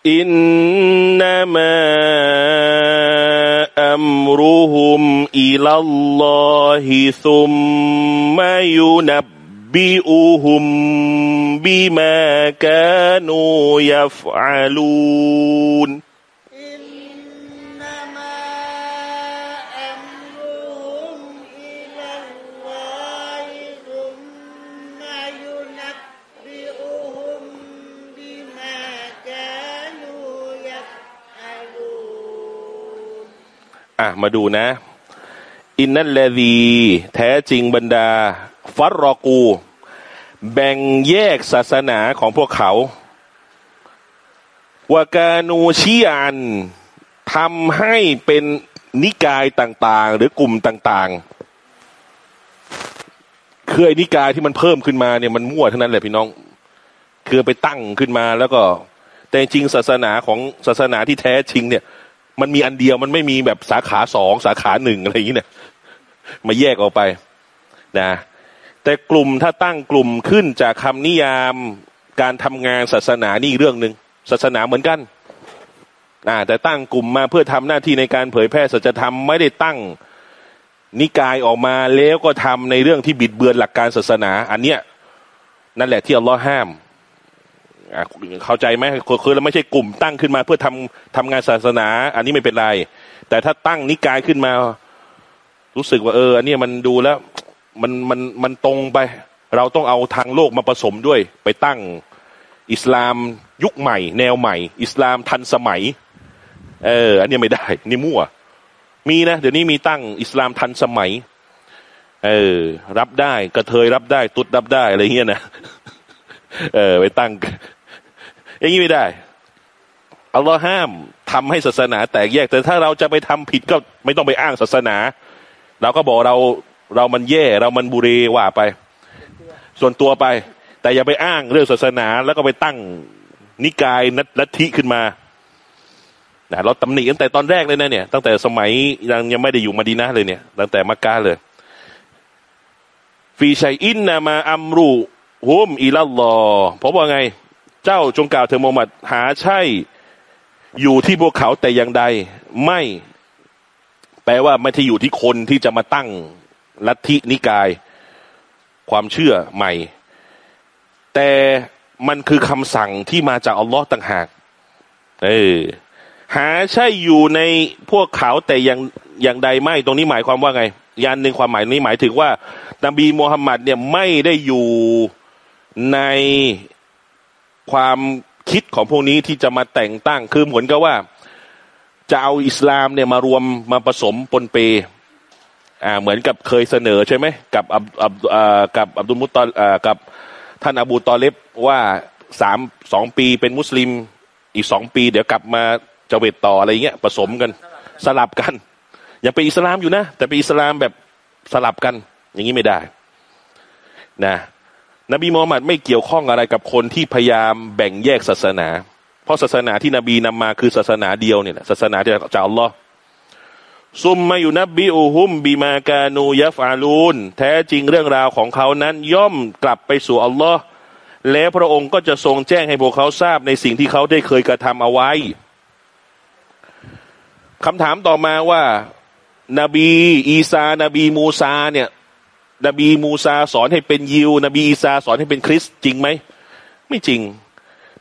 إنما أمرهم إلى الله ثم ينبئهم بما كانوا يفعلون. มาดูนะ อินนัลลดีแท้จริงบรรดา ฟัรรอกู แบ่งแยกศาสนาของพวกเขาวากานูชีอันทำให้เป็นนิกายต่างๆ หรือกลุ่มต่างๆ คือไอ้นิกายที่มันเพิ่มขึ้นมาเนี่ยมันมั่วทั้งนั้นแหละพี่น้อง คือไปตั้งขึ้นมาแล้วก็ แต่จริงศาสนาของศาสนาที่แท้จริงเนี่ย มันมีอันเดียวมันไม่มีแบบสาขาสองสาขาหนึ่งอะไรอย่างนี้เนี่ยมาแยกออกไปนะ แต่กลุ่มถ้าตั้งกลุ่มขึ้นจากคำนิยามการทำงานศาสนานี่เรื่องหนึ่งศาสนาเหมือนกันนะแต่ตั้งกลุ่มมาเพื่อทำหน้าที่ในการเผยแพร่สัจธรรมไม่ได้ตั้งนิกายออกมาแล้วก็ทำในเรื่องที่บิดเบือนหลักการศาสนา อันเนี้ยนั่นแหละที่อัลลอฮ์ห้าม เข้าใจไหมคือเราไม่ใช่กลุ่มตั้งขึ้นมา เพื่อทำทำงานศาสนา อันนี้ไม่เป็นไร แต่ถ้าตั้งนิกายขึ้นมา รู้สึกว่าเอออันนี้มันดูแล้วมันมันมันตรงไป เราต้องเอาทางโลกมาผสมด้วย ไปตั้งอิสลามยุคใหม่ แนวใหม่ อิสลามทันสมัย เออ อันนี้ไม่ได้ นี่มั่ว มีนะ เดี๋ยวนี้มีตั้งอิสลามทันสมัย เออ รับได้กระเทยรับได้ ตุดรับได้อะไรเงี้ยนะเออ ไปตั้ง อย่างนี้ไม่ได้อัลลอฮ์ห้ามทำให้ศาสนาแตกแยก แต่ถ้าเราจะไปทำผิดก็ไม่ต้องไปอ้างศาสนา เราก็บอกเราเรามันแย่ เรามันบุรีว่าไป ส่วนตัวไป แต่อย่าไปอ้างเรื่องศาสนา แล้วก็ไปตั้งนิกายนัลัทธิขึ้นมานะเราตำหนิตั้งแต่ตอนแรกเลยนะเนี่ย ตั้งแต่สมัยยังยังไม่ได้อยู่มาดีนะเลยเนี่ย ตั้งแต่มักกะเลย ฟีชัยอินนามาอัมรูฮุมอิลลอห์เพราะว่าไง เจ้าจงกล่าวเถิดมูฮัมหมัดหาใช่อยู่ที่พวกเขาแต่อย่างใด ไม่ แปลว่าไม่ที่อยู่ที่คนที่จะมาตั้งลัทธินิกาย ความเชื่อใหม่ แต่มันคือคำสั่งที่มาจากอัลลอฮ์ต่างหาก เออหาใช่อยู่ในพวกเขาแต่อย่างอย่างใดไม่ ตรงนี้หมายความว่าไง ยันหนึ่งความหมายนี้หมายถึงว่า นบีมูฮัมมัดเนี่ยไม่ได้อยู่ใน ความคิดของพวกนี้ที่จะมาแต่งตั้ง คือเหมือนกับว่า จะเอาอิสลามเนี่ยมารวมมาผสมปนเปอ่าเหมือนกับเคยเสนอใช่ไหมกับอับอับอ่ากับอับดุลมุตตออ่ากับท่านอบูตอเลบว่าสามสองปีเป็นมุสลิม อีกสองปี เดี๋ยวกลับมาจะเวทต่ออะไรเงี้ยผสมกันสลับกันยังเป็นอิสลามอยู่นะ แต่เป็นอิสลามแบบสลับกัน อย่างนี้ไม่ได้ นะ นบีมูฮัมมัดไม่เกี่ยวข้องอะไรกับคนที่พยายามแบ่งแยกศาสนา เพราะศาสนาที่นบีนำมาคือศาสนาเดียวเนี่ยศาสนาจากอัลลอฮ์ซุมมาอยู่นบีอูฮุมบีมากานูยฟาลูนแท้จริงเรื่องราวของเขานั้นย่อมกลับไปสู่อัลลอฮ์แล้วพระองค์ก็จะทรงแจ้งให้พวกเขาทราบในสิ่งที่เขาได้เคยกระทำเอาไว้คำถามต่อมาว่านบี อีสานบีมูซาเนี่ย นบีมูซาสอนให้เป็นยิวนบีอีสาสอนให้เป็นคริสจริงไหมไม่จริง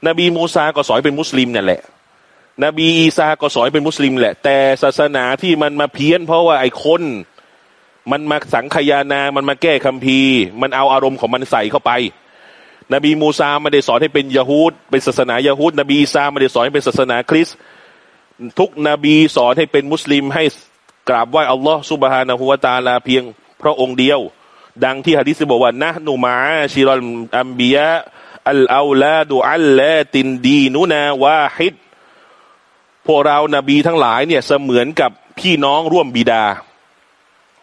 นบีมูซาก็สอนเป็นมุสลิมนั่นแหละ นบีอีสาก็สอนเป็นมุสลิมแหละ แต่ศาสนาที่มันมาเพี้ยน เพราะว่าไอ้คนมันมาสังขยานา มันมาแก้คัมภีร์ มันเอาอารมณ์ของมันใส่เข้าไป นบีมูซาไม่ได้สอนให้เป็นยะฮูดเป็นศาสนายะฮูดนบีอีสาไม่ได้สอนให้เป็นศาสนาคริสต์ทุกนบีสอนให้เป็นมุสลิมให้กราบไหว้อัลลอฮ์สุบฮานะฮุวาตาลาเพียงพระองค์เดียว ดังที่ฮะดิษบอกว่านะนูมาชิรอลอัมบียะอัลอาลาดูอัลลาตินดีนูนาวาฮิดพวกเรานาบีทั้งหลายเนี่ยเสมือนกับพี่น้องร่วมบิดา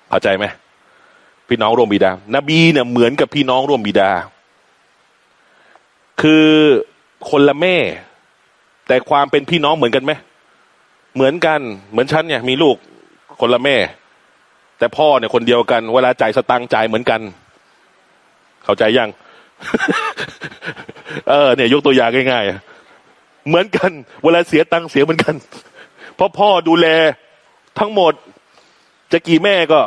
เข้าใจไหมพี่น้องร่วมบิดา นบีเนี่ยเหมือนกับพี่น้องร่วมบิดา คือคนละแม่ แต่ความเป็นพี่น้องเหมือนกันไหมเหมือนกัน เหมือนฉันเนี่ยมีลูกคนละแม่ แต่พ่อเนี่ยคนเดียวกัน เวลาจ่ายสตังค์จ่ายเหมือนกัน เข้าใจยัง เออเนี่ย ยกตัวอย่างง่ายๆ เหมือนกัน เวลาเสียตังค์เสียเหมือนกัน เพราะพ่อดูแลทั้งหมด จะกี่แม่ก็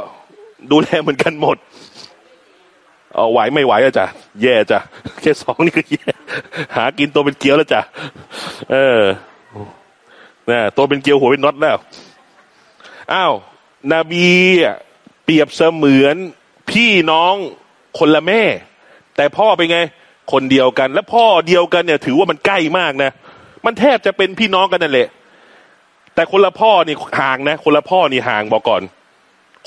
ดูแลเหมือนกันหมดเอาไหวไม่ไหวอะจ้ะแย่จ้ะแค่สองนี่ก็แย่หากินตัวเป็นเกี๊ยวแล้วจ้ะเออนะตัวเป็นเกี๊ยวหัวเป็นน็อตแล้วอ้าว นบีเปรียบเสมือนพี่น้องคนละแม่ แต่พ่อเป็นไง คนเดียวกัน และพ่อเดียวกันเนี่ย ถือว่ามันใกล้มากนะ มันแทบจะเป็นพี่น้องกันนั่นแหละ แต่คนละพ่อนี่ห่างนะ คนละพ่อนี่ห่างบอกก่อน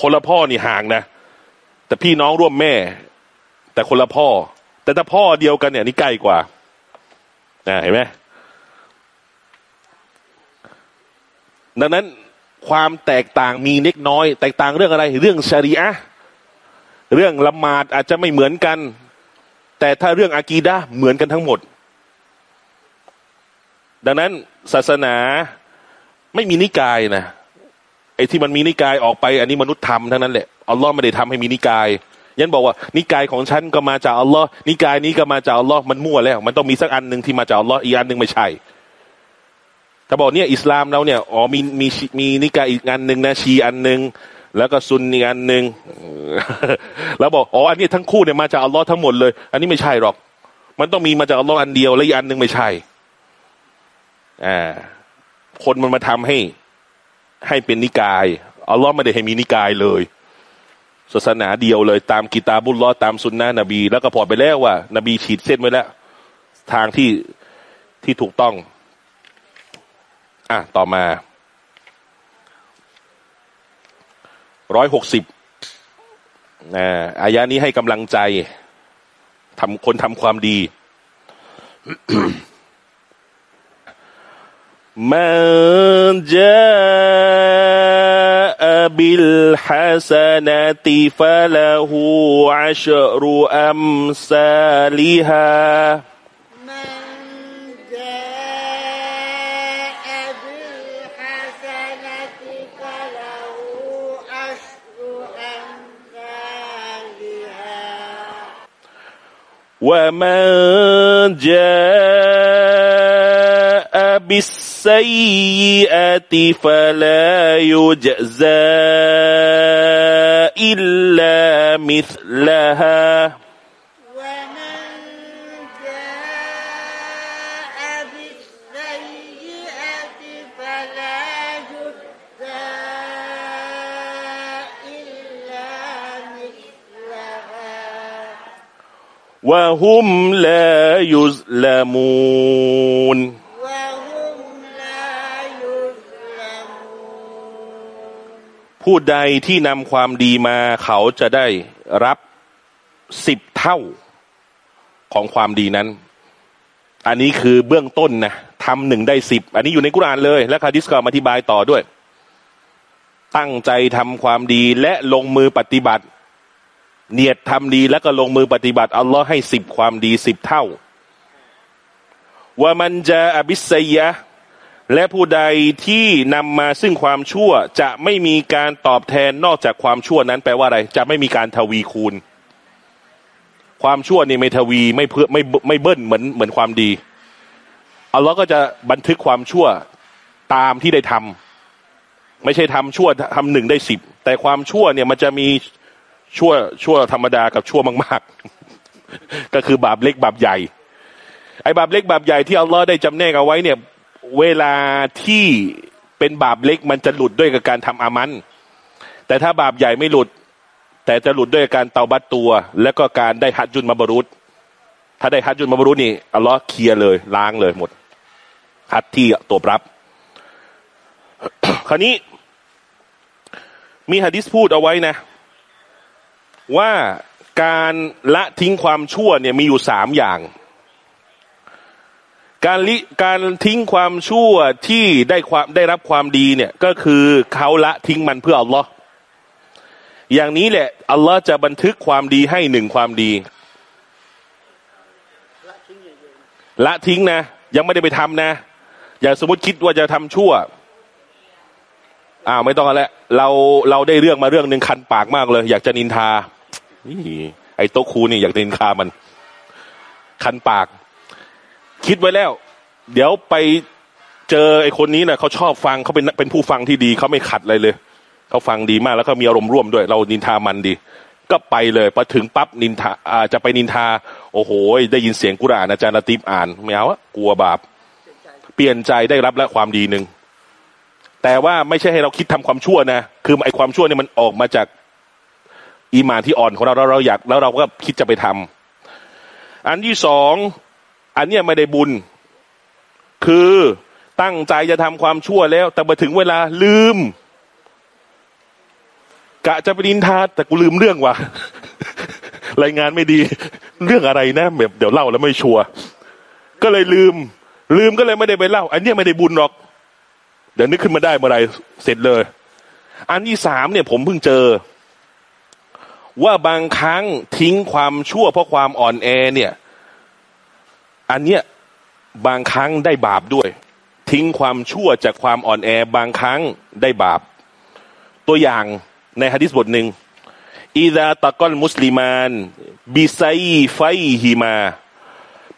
คนละพ่อนี่ห่างนะ แต่พี่น้องร่วมแม่ แต่คนละพ่อ แต่ถ้าพ่อเดียวกันเนี่ยนี่ใกล้กว่านะเห็นไหมดังนั้น ความแตกต่างมีเล็กน้อย แตกต่างเรื่องอะไร เรื่องชริอะเรื่องละหมาดอาจจะไม่เหมือนกัน แต่ถ้าเรื่องอากีดะเหมือนกันทั้งหมด ดังนั้นศาสนาไม่มีนิกายนะไอ้ที่มันมีนิกายออกไป อันนี้มนุษย์ทำทั้งนั้นแหละอัลลอฮ์ไม่ได้ทำให้มีนิกาย ยันบอกว่า นิกายของฉันก็มาจากอัลลอฮ์นิกายนี้ก็มาจากอัลลอฮ์มันมั่วแล้ว มันต้องมีสักอันหนึ่งที่มาจากอัลลอฮ์อีกอันหนึ่งไม่ใช่ ถ้าบอกเนี่ยอิสลามเราเนี่ยอ๋อมีมีมีนิกายอีกอันหนึ่งนะชีอันหนึ่งแล้วก็ซุนอีกอันหนึ่งแล้วบอกอ๋ออันนี้ทั้งคู่เนี่ยมาจากอัลลอฮ์ทั้งหมดเลย อันนี้ไม่ใช่หรอก มันต้องมีมาจากอัลลอฮ์อันเดียวแล้วอีกอันหนึ่งไม่ใช่อ่าคนมันมาทำให้ให้เป็นนิกายอัลลอฮ์ไม่ได้ให้มีนิกายเลย ศาสนาเดียวเลย ตามกิตาบุลลอตามสุนนะนบี แล้วก็พอไปแล้วว่า นบีฉีดเส้นไว้แล้ว ทางที่ที่ถูกต้อง อะต่อมาร้อยหกสิบอ่าอายานี้ให้กำลังใจทำคนทำความดีมันจาบิลฮัสนาติฟะลาหูอัชรุอัมซาลิฮา ومن جاء بالسيئة فلا يجزى إلا مثلها وهم لا يظلمون وهم لا يظلمون ผู้ใดที่นำความดีมาเขาจะได้รับสิบเท่าของความดีนั้น อันนี้คือเบื้องต้นนะทำหนึ่งได้สิบอันนี้อยู่ในกุรอานเลย และคาดิสก็มาอธิบายต่อด้วย ตั้งใจทำความดีและลงมือปฏิบัติ เนียดทำดีแล้วก็ลงมือปฏิบัติ อัลลอฮ์ให้สิบความดีสิบเท่าว่ามันจะอบิสยะและผู้ใดที่นำมาซึ่งความชั่วจะไม่มีการตอบแทนนอกจากความชั่วนั้นแปลว่าอะไร จะไม่มีการทวีคูณ ความชั่วนี่ไม่ทวีไม่เพื่อไม่ไม่เบิ้ลเหมือนเหมือนความดีอัลลอฮ์ก็จะบันทึกความชั่วตามที่ได้ทำไม่ใช่ทำชั่วทำหนึ่งได้สิบแต่ความชั่วเนี่ยมันจะมี ชั่วชั่วธรรมดากับชั่วมากๆ ก็คือบาปเล็กบาปใหญ่ ไอ้บาปเล็กบาปใหญ่ที่อัลลอฮ์ได้จำแนกเอาไว้เนี่ย เวลาที่เป็นบาปเล็กมันจะหลุดด้วยกับการทำอามัน แต่ถ้าบาปใหญ่ไม่หลุด แต่จะหลุดด้วยการเตาบัตตัว และก็การได้ฮัจจุนมาบรุษถ้าได้ฮัจจุนมาบรุษนี่อัลลอฮ์เคลียร์เลยล้างเลยหมดฮัจที่ตัวรับ คราวนี้มีฮะดิษพูดเอาไว้นะ ว่าการละทิ้งความชั่วเนี่ยมีอยู่สามอย่าง การลิการทิ้งความชั่วที่ได้ความได้รับความดีเนี่ยก็คือเขาละทิ้งมันเพื่ออัลลอฮ์อย่างนี้แหละอัลลอฮ์จะบันทึกความดีให้หนึ่งความดีละทิ้งนะ ยังไม่ได้ไปทำนะ อย่าสมมติคิดว่าจะทำชั่ว อ้าวไม่ต้องแล้วเราเราได้เรื่องมาเรื่องหนึ่งคันปากมากเลย อยากจะนินทานี่ไอ้โต๊ะครูนี่อยากนินทามัน คันปาก คิดไว้แล้ว เดี๋ยวไปเจอไอ้คนนี้นะเขาชอบฟังเขาเป็นเป็นผู้ฟังที่ดีเขาไม่ขัดอะไรเลยเขาฟังดีมากแล้วก็มีอารมณ์ร่วมด้วย เรานินทามันดี ก็ไปเลยพอถึงปั๊บนินทาอ่าจะไปนินทา โอ้โห ได้ยินเสียงกุรานอาจารย์ละติบอ่านไม่เอาอะกลัวบาป เปลี่ยนใจได้รับแล้วความดีหนึ่ง แต่ว่าไม่ใช่ให้เราคิดทำความชั่วนะ คือไอ้ความชั่วเนี่ยมันออกมาจากอีมานที่อ่อนของเราเราเราอยากแล้วเราก็คิดจะไปทำอันที่สองอันเนี้ยไม่ได้บุญ คือตั้งใจจะทำความชั่วแล้ว แต่มาถึงเวลาลืม กะจะไปดินทาแต่กูลืมเรื่องว่ะรายงานไม่ดี เรื่องอะไรนะแบบเดี๋ยวเล่าแล้วไม่ชัวร์ก็เลยลืม ลืมก็เลยไม่ได้ไปเล่า อันเนี้ยไม่ได้บุญหรอก เดี๋ยวนึกขึ้นมาได้เมื่อไรเสร็จเลย อันที่สามเนี่ยผมเพิ่งเจอ ว่าบางครั้งทิ้งความชั่วเพราะความอ่อนแอเนี่ย อันเนี้ยบางครั้งได้บาปด้วย ทิ้งความชั่วจากความอ่อนแอ บางครั้งได้บาป ตัวอย่างในฮะดิษบทหนึ่งอิดาตะกอนมุสลิมานบิไซไฟฮิมา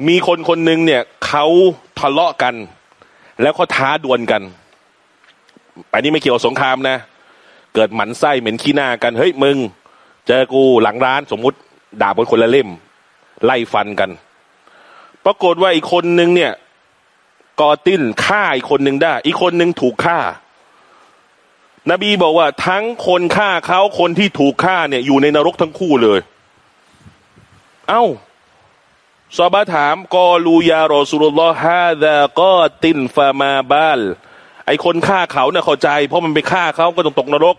มีคนคนหนึ่งเนี่ยเขาทะเลาะกัน แล้วเขาท้าดวลกัน อันนี้ไม่เกี่ยวสงครามนะ เกิดหมันไส้เหม็นขี้หน้ากัน เฮ้ยมึง เจอกูหลังร้านสมมุติด่าบนคนละเล่ม ไล่ฟันกัน ปรากฏว่าอีกคนนึงเนี่ย กอติ้นฆ่าอีกคนนึงได้ อีกคนนึงถูกฆ่า นบีบอกว่าทั้งคนฆ่าเขาคนที่ถูกฆ่าเนี่ย อยู่ในนรกทั้งคู่เลย เอ้าซอบาถามกอลูยารอสุลลอฮ์ฮาดากอตินฟามาบาล ไอ้คนฆ่าเขาเนี่ยเข้าใจ เพราะมันไปฆ่าเขาก็ต้องตกนรก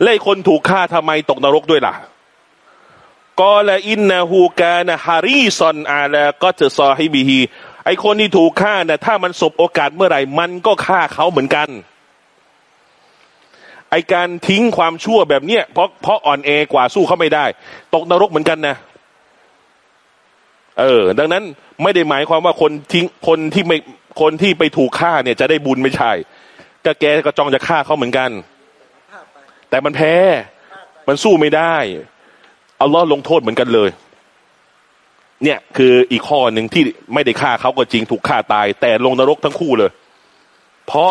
และไอคนถูกฆ่าทำไมตกนรกด้วยล่ะกอละอินนาฮูกานะฮารีซอนอาลาก็จะซอให้บีฮีไอคนที่ถูกฆ่าเนี่ยถ้ามันสบโอกาสเมื่อไหร่ มันก็ฆ่าเขาเหมือนกัน ไอการทิ้งความชั่วแบบเนี้ยเพราะเพราะอ่อนแอกว่าสู้เขาไม่ได้ ตกนรกเหมือนกันนะ เออ ดังนั้นไม่ได้หมายความว่าคนทิ้งคนที่ไม่ คนที่ไปถูกฆ่าเนี่ยจะได้บุญไม่ใช่ ก็แกก็จองจะฆ่าเขาเหมือนกัน แต่มันแพ้ มันสู้ไม่ได้เอาล้อลงโทษเหมือนกันเลย เนี่ยคืออีกข้อหนึ่งที่ไม่ได้ฆ่าเขาก็จริงถูกฆ่าตาย แต่ลงนรกทั้งคู่เลย เพราะ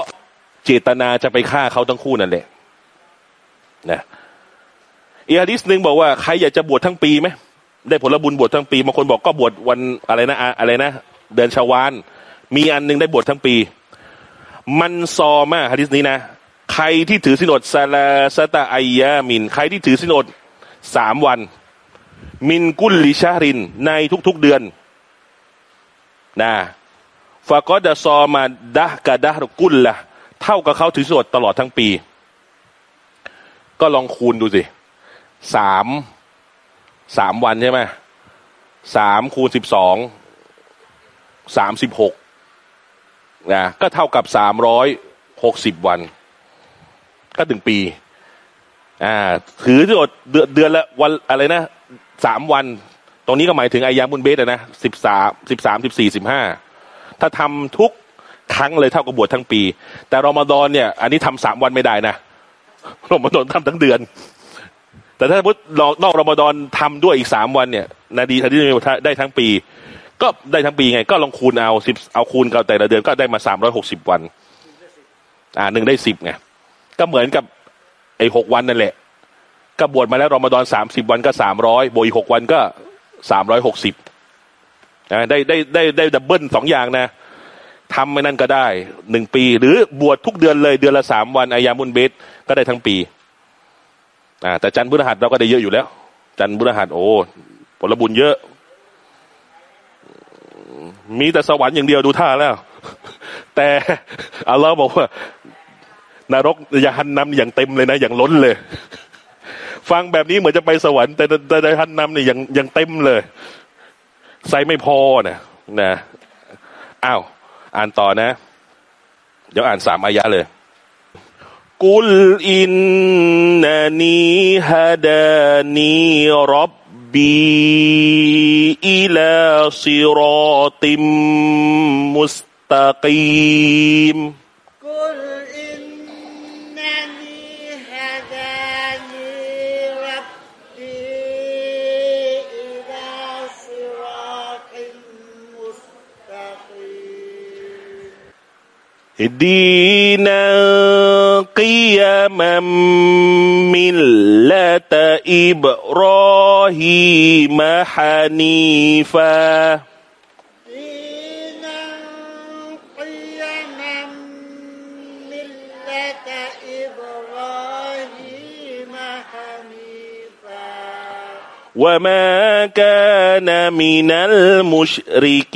เจตนาจะไปฆ่าเขาทั้งคู่นั่นแหละนะอีกฮะดิษหนึ่งบอกว่าใครอยากจะบวชทั้งปีไหมได้ผลบุญบวชทั้งปีบางคนบอกก็บวชวันอะไรนะอะอะไรนะเดือนชาวาน มีอันหนึงได้บวชทั้งปี มันซอมาฮะดิษนี้นะ ใครที่ถือสินอดซาลาสตาไอยามิน ใครที่ถือสินอดสามวัน มินกุลลิชาริน ในทุกๆเดือนนะฟากอดะซอมาดะกะดะกุลละเท่ากับเขาถือสินอดตลอดทั้งปี ก็ลองคูณดูสิสามสามวันใช่ไหมสามคูณสิบสองสามสิบหก นะก็เท่ากับสามร้อยหกสิบวัน ก็ถึงปี อ่า ถือที่อดเดือนเดือนละวันอะไรนะสามวัน ตรงนี้ก็หมายถึงอายามุนเบสนะสิบสามสิบสามสิบสี่สิบห้าถ้าทำทุกครั้งเลยเท่ากับบวชทั้งปี แต่รอมฎอนเนี่ย อันนี้ทำสามวันไม่ได้นะรอมฎอนทำทั้งเดือน แต่ถ้าสมมตินอกรอมฎอนทำด้วยอีกสามวันเนี่ย นาดีทันทีได้ทั้งปี ก็ได้ทั้งปีไง ก็ลองคูณเอาสิบเอาคูณกับแต่ละเดือนก็ได้มาสามร้อยหกสิบวัน อ่าหนึ่งได้สิบไงก็เหมือนกับไอ้หกวันนั่นแหละ ก็บวชมาแล้วรอมฎอนสามสิบวันก็สามร้อยบวกอีกหกวันก็สามร้อยหกสิบได้ได้ได้ได้ดับเบิลสองอย่างนะทำไม่นั่นก็ได้หนึ่งปี หรือบวชทุกเดือนเลยเดือนละสามวันอายามุนเบสก็ได้ทั้งปีอ่าแต่จันทร์พฤหัสเราก็ได้เยอะอยู่แล้ว จันทร์พฤหัสโอ้ผลบุญเยอะ มีแต่สวรรค์อย่างเดียวดูท่าแล้ว แต่อัลลอฮ์บอกว่านรกยาหันนำอย่างเต็มเลยนะ อย่างล้นเลย ฟังแบบนี้เหมือนจะไปสวรรค์แต่แต่ยาหันนำเนี่ยยังยังเต็มเลย ใส่ไม่พอนะนะอ้าวอ่านต่อนะ เดี๋ยวอ่านสามอายะเลยกุลอินนานีฮะดานีรับ บีอิลา دينا قيما ملة إبراهيم حنيفا. دينا قيما ملة إبراهيم حنيفا. وما كان من المشركين.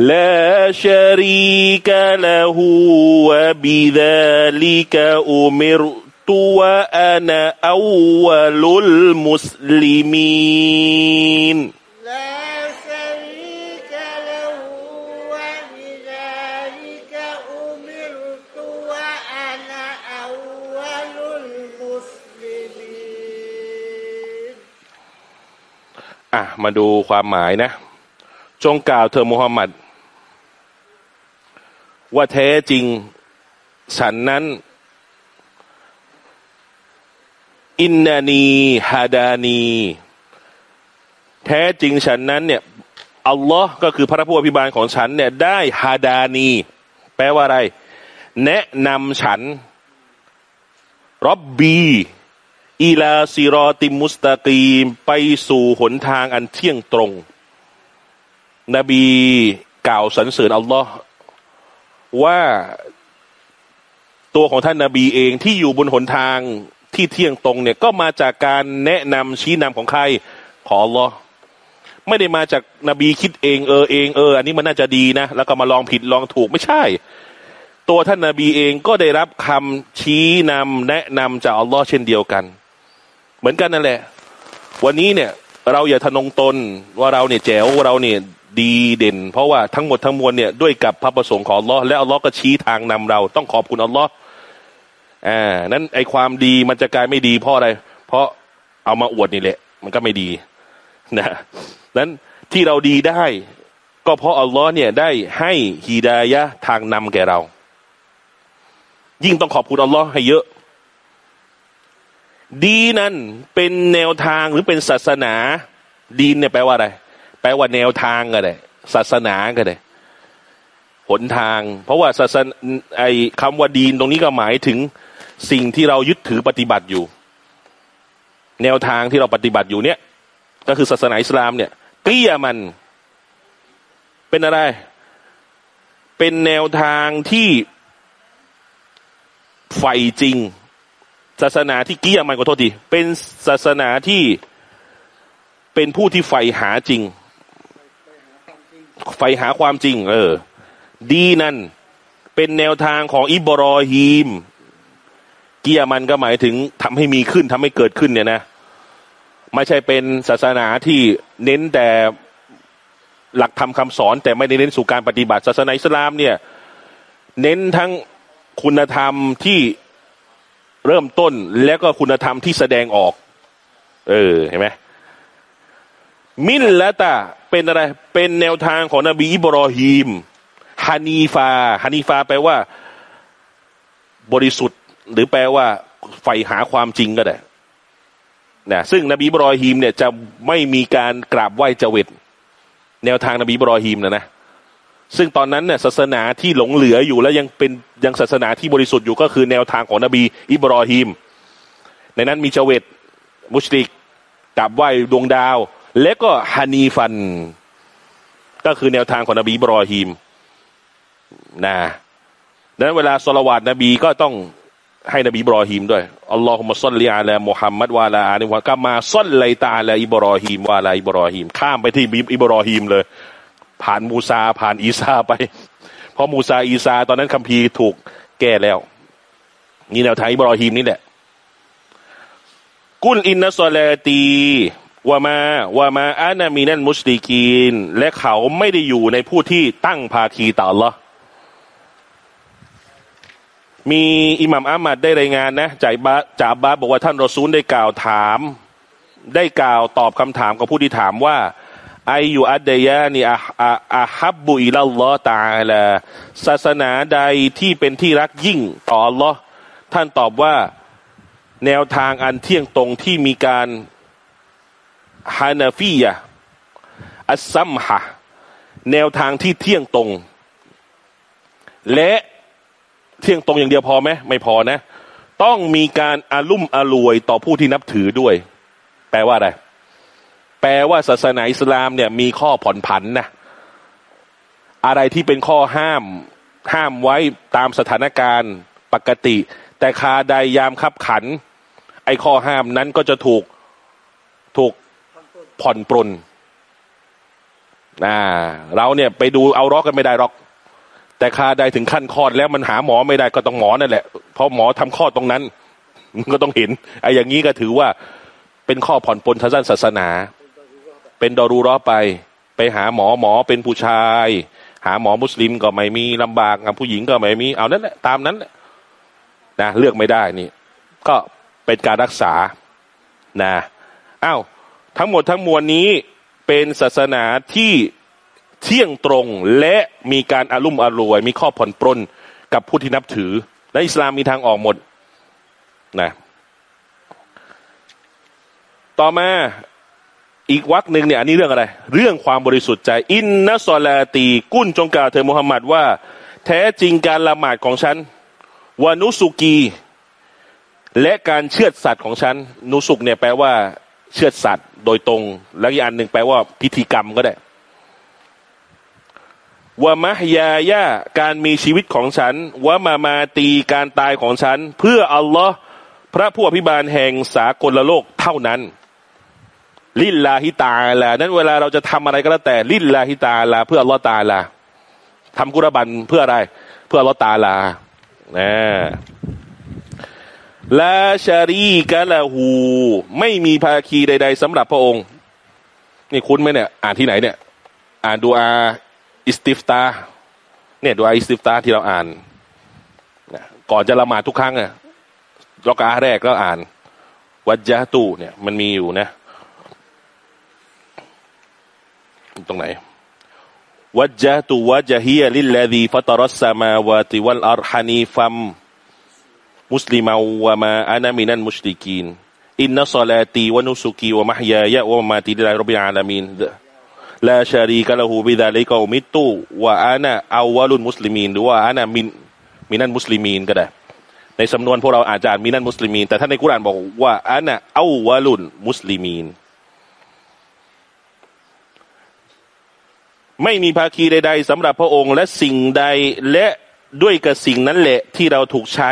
لا شريك له وبذلك أمرت وأنا أول المسلمين لا شريك له وبذلك أمرت وأنا أول المسلمين อ่ะ มาดูความหมายนะ จงกล่าวเธอมุฮัมมัด ว่าแท้จริงฉันนั้น อินนานีฮาดานี แท้จริงฉันนั้นเนี่ยอัลลอฮ์ก็คือพระผู้อภิบาลของฉันเนี่ยได้ฮาดานี แปลว่าอะไร แนะนำฉันรับบีอีลาซิรอติมุสตากีมไปสู่หนทางอันเที่ยงตรง นบีกล่าวสรรเสริญอัลลอฮ์ ว่าตัวของท่านนาบีเองที่อยู่บนหนทางที่เที่ยงตรงเนี่ยก็มาจากการแนะนำชี้นำของใครของอัลอไม่ได้มาจากนบีคิดเองเออเองเออ อันนี้มันน่าจะดีนะ แล้วก็มาลองผิดลองถูกไม่ใช่ ตัวท่านนาบีเองก็ได้รับคำชี้นำแนะนำจากอัลลอฮ์เช่นเดียวกัน เหมือนกันนั่นแหละ วันนี้เนี่ย เราอย่าทะนงตนว่าเราเนี่ยแจ๋วเราเนี่ย ดีเด่น เพราะว่าทั้งหมดทั้งมวลเนี่ยด้วยกับพระประสงค์ของอัลลอฮ์และอัลลอฮ์ก็ชี้ทางนำเรา ต้องขอบคุณอัลลอฮ์อ่านั้นไอความดีมันจะกลายไม่ดีเพราะอะไร เพราะเอามาอวดนี่แหละ มันก็ไม่ดีนะนั้นที่เราดีได้ ก็เพราะอัลลอฮ์เนี่ยได้ให้ฮีดายะทางนำแก่เรา ยิ่งต้องขอบคุณอัลลอฮ์ให้เยอะดีนั้นเป็นแนวทางหรือเป็นศาสนา ดีนเนี่ยแปลว่าอะไร แปลว่าแนวทางก็ได้ศาสนาก็ได้หนทาง เพราะว่าศาสนาไอคำว่าดีนตรงนี้ก็หมายถึงสิ่งที่เรายึดถือปฏิบัติอยู่ แนวทางที่เราปฏิบัติอยู่เนี่ย ก็คือศาสนาอิสลามเนี่ยเกี้ยมัน เป็นอะไร เป็นแนวทางที่ใฝ่จริง ศาสนาที่เกี้ยมันขอโทษทีเป็นศาสนาที่เป็นผู้ที่ใฝ่หาจริง ใฝ่หาความจริง เออ ดีนั่น เป็นแนวทางของอิบรอฮีมเกียมันก็หมายถึงทำให้มีขึ้นทำให้เกิดขึ้นเนี่ยนะไม่ใช่เป็นศาสนาที่เน้นแต่หลักธรรมคาสอน แต่ไม่ได้เน้นสู่การปฏิบัติ ศาสนาอิสลามเนี่ย เน้นทั้งคุณธรรมที่เริ่มต้นแล้วก็คุณธรรมที่แสดงออก เออเห็นไหมมินละตา เป็นอะไร เป็นแนวทางของนบีอิบรอฮีมฮานีฟาฮานีฟาแปลว่า บริสุทธิ์ หรือแปลว่าใฝ่หาความจริงก็ได้นะซึ่งนบีอิบรอฮีมเนี่ยจะไม่มีการกราบไหว้เจวิตแนวทางนบีอิบรอฮีมนะนะ ซึ่งตอนนั้นเนี่ยศาสนาที่หลงเหลืออยู่แล้วยังเป็นยังศาสนาที่บริสุทธิ์อยู่ก็คือแนวทางของนบีอิบรอฮีม ในนั้นมีเจวิตมุชลิกกราบไหว้ดวงดาว และก็ฮานีฟัน ก็คือแนวทางของนบีบรอฮีมนะดังนั้นเวลาสละวาดนบีก็ต้องให้นบีอิบรอฮีมด้วยاللهم صل على محمد وعلى آله كما صليت على إبراهيم وعلى إبراهيمข้ามไปที่อิบรอฮีมเลย ผ่านมูซาผ่านอีซาไป เพราะมูซาอีซา ตอนนั้นคัมภีร์ถูกแก้แล้ว นี่แนวทางอิบรอฮีมนี่แหละقل إن صلاتي وما وما أنا من المشركين และเขาไม่ได้อยู่ในผู้ที่ตั้งภาคีต่อละมีอิหมัมอามัดได้รายงานนะจากบาจากบาบอกว่าท่านรอซูลได้กล่าวถาม ได้กล่าวตอบคำถามกับผู้ที่ถามว่าไออยู่อัดเดยานี่อาอาฮับบุอิลลอตาละศาสนาใดที่เป็นที่รักยิ่งต่อลอท่านตอบว่าแนวทางอันเที่ยงตรงที่มีการ ฮานาฟียะอัสซัมฮะแนวทางที่เที่ยงตรง และเที่ยงตรงอย่างเดียวพอไหมไม่พอนะ ต้องมีการอารุ่มอรวยต่อผู้ที่นับถือด้วย แปลว่าอะไร แปลว่าศาสนาอิสลามเนี่ยมีข้อผ่อนผันนะอะไรที่เป็นข้อห้าม ห้ามไว้ตามสถานการณ์ปกติ แต่คาใดยามคับขัน ไอ้ข้อห้ามนั้นก็จะถูกถูก ผ่อนปรนนะเราเนี่ยไปดูเอาร็อกกันไม่ได้หรอก แต่คาใดถึงขั้นคลอดแล้วมันหาหมอไม่ได้ก็ต้องหมอนั่นแหละ เพราะหมอทำคลอดตรงนั้นก็ต้องเห็นไอ้อย่างนี้ก็ถือว่าเป็นข้อผ่อนปลนทางด้านศาสนา เป็นดอรูรอไป ไปหาหมอหมอเป็นผู้ชาย หาหมอมุสลิมก็ไม่มีลำบากผู้หญิงก็ไม่มีเอานั่นแหละตามนั้นนะเลือกไม่ได้นี่ ก็เป็นการรักษานะอ้าว ทั้งหมดทั้งมวลนี้เป็นศาสนาที่เที่ยงตรงและมีการอารุ่มอรวย มีข้อผ่อนปรนกับผู้ที่นับถือ และอิสลามมีทางออกหมดนะต่อมาอีกวักหนึ่งเนี่ยอันนี้เรื่องอะไร เรื่องความบริสุทธิ์ใจ อินนัสลาตีกุ้นจงกล่าวเธอมุฮัมมัดว่า แท้จริงการละหมาดของฉันวานุสุกี และการเชือดสัตว์ของฉัน นุสุกเนี่ยแปลว่า เชือดสัตว์โดยตรง แล้วอีกอันหนึ่งแปลว่าพิธีกรรมก็ได้วามะยายาการมีชีวิตของฉันวามามาตีการตายของฉัน เพื่ออัลลอฮ์พระผู้อภิบาลแห่งสากลโลกเท่านั้น ลิลลาฮิตาลา นั้นเวลาเราจะทำอะไรก็แล้วแต่ ลิลลาฮิตาลา เพื่ออัลลอฮ์ตาลาทำกุรบันเพื่ออะไร เพื่อลอตาลานะ ลาชารีกะละหูไม่มีภาคีใด ๆสำหรับพระองค์ นี่คุ้นไหมเนี่ย อ่านที่ไหนเนี่ย อ่านดูอาอิสติฟตาเนี่ยดูอาอิสติฟตาที่เราอ่านก่อนจะละหมาดทุกครั้งอะรอกาแรกก็อ่าน วัจจาตูเนี่ยมันมีอยู่นะ ตรงไหนوجهت وجهي للذي فطر السماوات والأرض حنيفا مسلما وما أنا من المشركين إن صلاتي ونسكي ومحياي ومماتي لله رب العالمين لا شريك له وبذلك أمرت وأنا أول المسلمينหรือ وأنا من من المسلمينก็ได้ ในสำนวนพวกเราอาจจะอ่านمن المسلمين แต่ถ้านในกุรานบอกว่าอานะอาวะลุนมุสลิมีน ไม่มีภาคีใด ๆสำหรับพระองค์และสิ่งใดและด้วยกับสิ่งนั้นแหละที่เราถูกใช้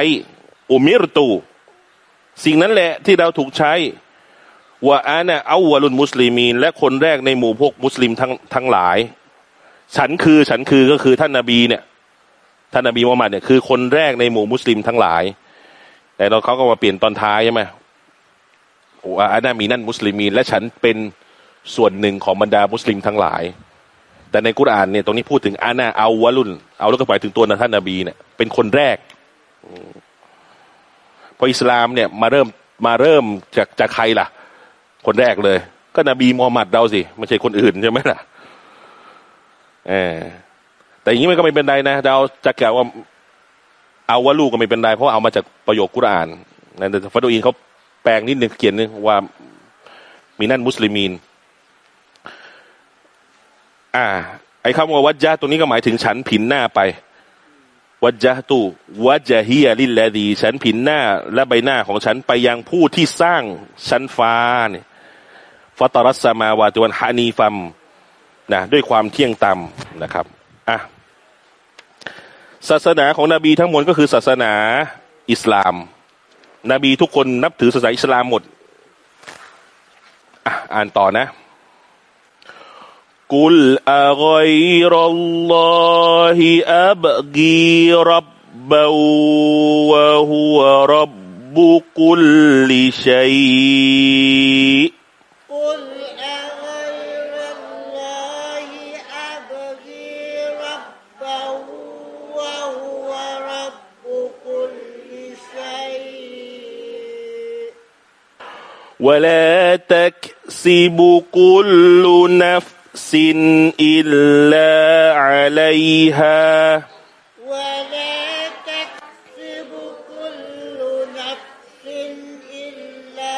อุมิรตู สิ่งนั้นแหละที่เราถูกใช้ว่าอานะอาวะลุนมุสลิมีน และคนแรกในหมู่พวกมุสลิมทั้งทั้งหลาย ฉันคือฉันคือก็คือท่านนาบีเนี่ย ท่านนบีมุฮัมมัดเนี่ยคือคนแรกในหมู่มุสลิมทั้งหลาย แต่เราเขาก็มาเปลี่ยนตอนท้ายใช่ไหมว่าอานามีนั่นมุสลิมีน และฉันเป็นส่วนหนึ่งของบรรดามุสลิมทั้งหลาย แต่ในกุรอานเนี่ยตรงนี้พูดถึงอานาเอาวะลุนเอาแล้วก็หมายถึงตัวท่านนบีเนี่ยเป็นคนแรก พออิสลามเนี่ยมาเริ่มมาเริ่มจากจากใครล่ะ คนแรกเลย ก็นบีมุฮัมมัดเราสิไม่ใช่คนอื่นใช่ไหมล่ะเออแต่อย่างนี้มันก็ไม่เป็นไรนะเราจะแกว่าเอาว่าลูกก็ไม่เป็นไรเพราะเอามาจากประโยคกุรอานนะแต่ฟาดูอินเขาแปลงนิดนึงเขียนนึงว่ามีนั่นมุสลิมีน อ่า ไอ้คำว่าวัจจาตัวนี้ก็หมายถึงฉันผินหน้าไป วัจจตูวัจจาฮียลิลลดี ฉันผินหน้าและใบหน้าของฉันไปยังผู้ที่สร้างชั้นฟ้าเนี่ยฟาตรัสมาวาตวันฮานีฟัมนะด้วยความเที่ยงตรมนะครับอะศาสนาของนบีทั้งหมดก็คือศาสนาอิสลาม นบีทุกคนนับถือศาสนาอิสลามหมดอะอ่านต่อนะ قل أغير الله أبغي ربا وهو رب كل شيء ولا تكسب كل نفس إلا عليها. ولا تكسب كل نفس إلا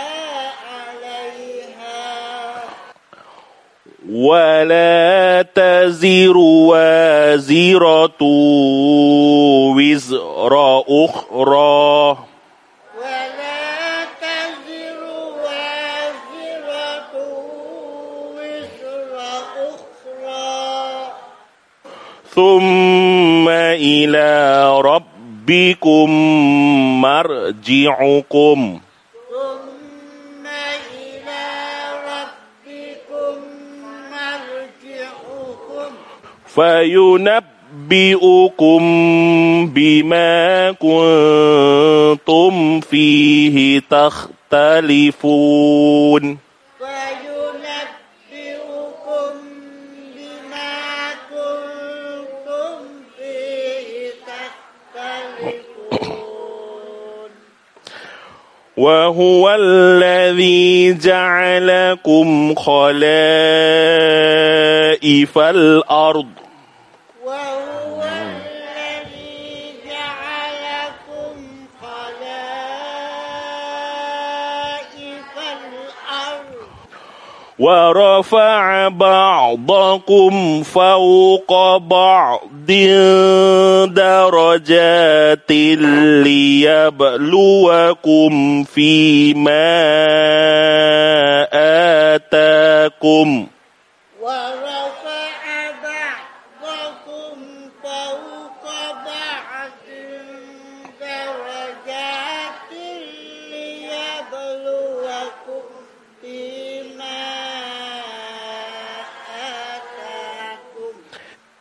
عليها. ولا تزر وازرة وزر أخرى. ثم إلى ربكم مرجعكم. ثم إلى ربكم مرجعكم. فينبئكم بما كنتم فيه تختلفون. وهو الذي جعلكم خلائف الأرض. ورفع بعضكم فوق بعض درجات ليبلوكم فيما آتاكم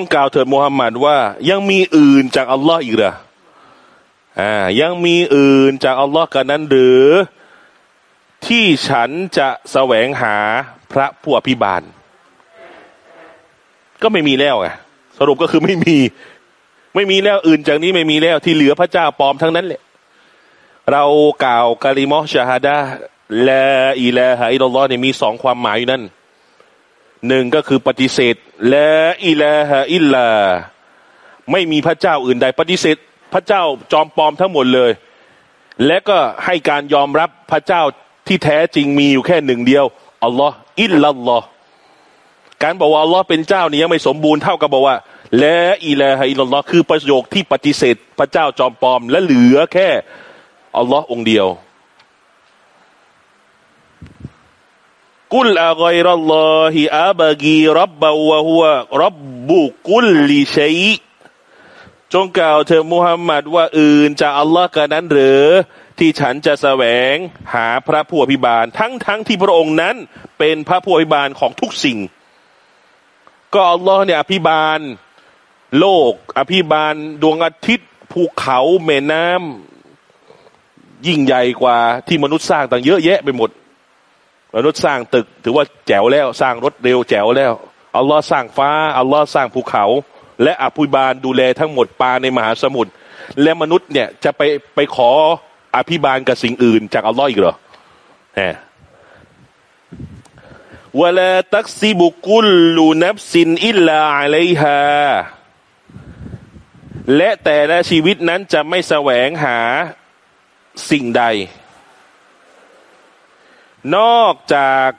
งกล่าวเถิดมูฮัมหมัดว่า ยังมีอื่นจากอัลลอฮ์อีกเหรออ่ายังมีอื่นจากอัลลอฮ์กันนั้นหรือ ที่ฉันจะแสวงหาพระผู้อภิบาล ก็ไม่มีแล้วไงสรุปก็คือไม่มี ไม่มีแล้วอื่นจากนี้ไม่มีแล้วที่เหลือพระเจ้าปลอมทั้งนั้นแหละเรากล่าวกาลิมอชาฮาดาและอิลาฮะอิลลอฮ์เนี่ยมีสองความหมายอยู่นั่น หนึ่งก็คือปฏิเสธلا إله إلا ไม่มีพระเจ้าอื่นใด ปฏิเสธพระเจ้าจอมปลอมทั้งหมดเลย และก็ให้การยอมรับพระเจ้าที่แท้จริงมีอยู่แค่หนึ่งเดียวอัลลอฮ์ إلا اللهการบอกว่าอัลลอฮ์เป็นเจ้านี่ยังไม่สมบูรณ์เท่ากับบอกว่า لا إله إلا اللهคือประโยคที่ปฏิเสธ พระเจ้าจอมปลอม และเหลือแค่อัลลอฮ์องค์เดียว กุลอะกรลลอฮิอาบะกีรับบะวะฮุวรับบุกุลลิชัยจงกล่าวเธอมุฮัมมัดว่าอื่นจากอัลลอฮ์กันนั้นหรือ ที่ฉันจะแสวงหาพระผู้อภิบาล ทั้งทั้งที่พระองค์นั้น เป็นพระผู้อภิบาลของทุกสิ่ง ก็อัลลอฮ์เนี่ยอภิบาล โลก อภิบาลดวงอาทิตย์ภูเขาแม่น้ำยิ่งใหญ่กว่าที่มนุษย์สร้างต่างเยอะแยะไปหมด มนุษย์สร้างตึก ถือว่าแจ๋วแล้ว สร้างรถเร็วแจ๋วแล้วอัลลอฮ์สร้างฟ้าอัลลอฮ์สร้างภูเขา และอภิบาลดูแลทั้งหมดปลาในมหาสมุทรและมนุษย์เนี่ยจะไปไปขออภิบาลกับสิ่งอื่น จากอัลลอฮ์อีกเหรอแหมวลาตักซิบุกุลลูนับซินอิลลาอะลัยฮาและแต่ละชีวิตนั้นจะไม่แสวงหาสิ่งใด นอกจาก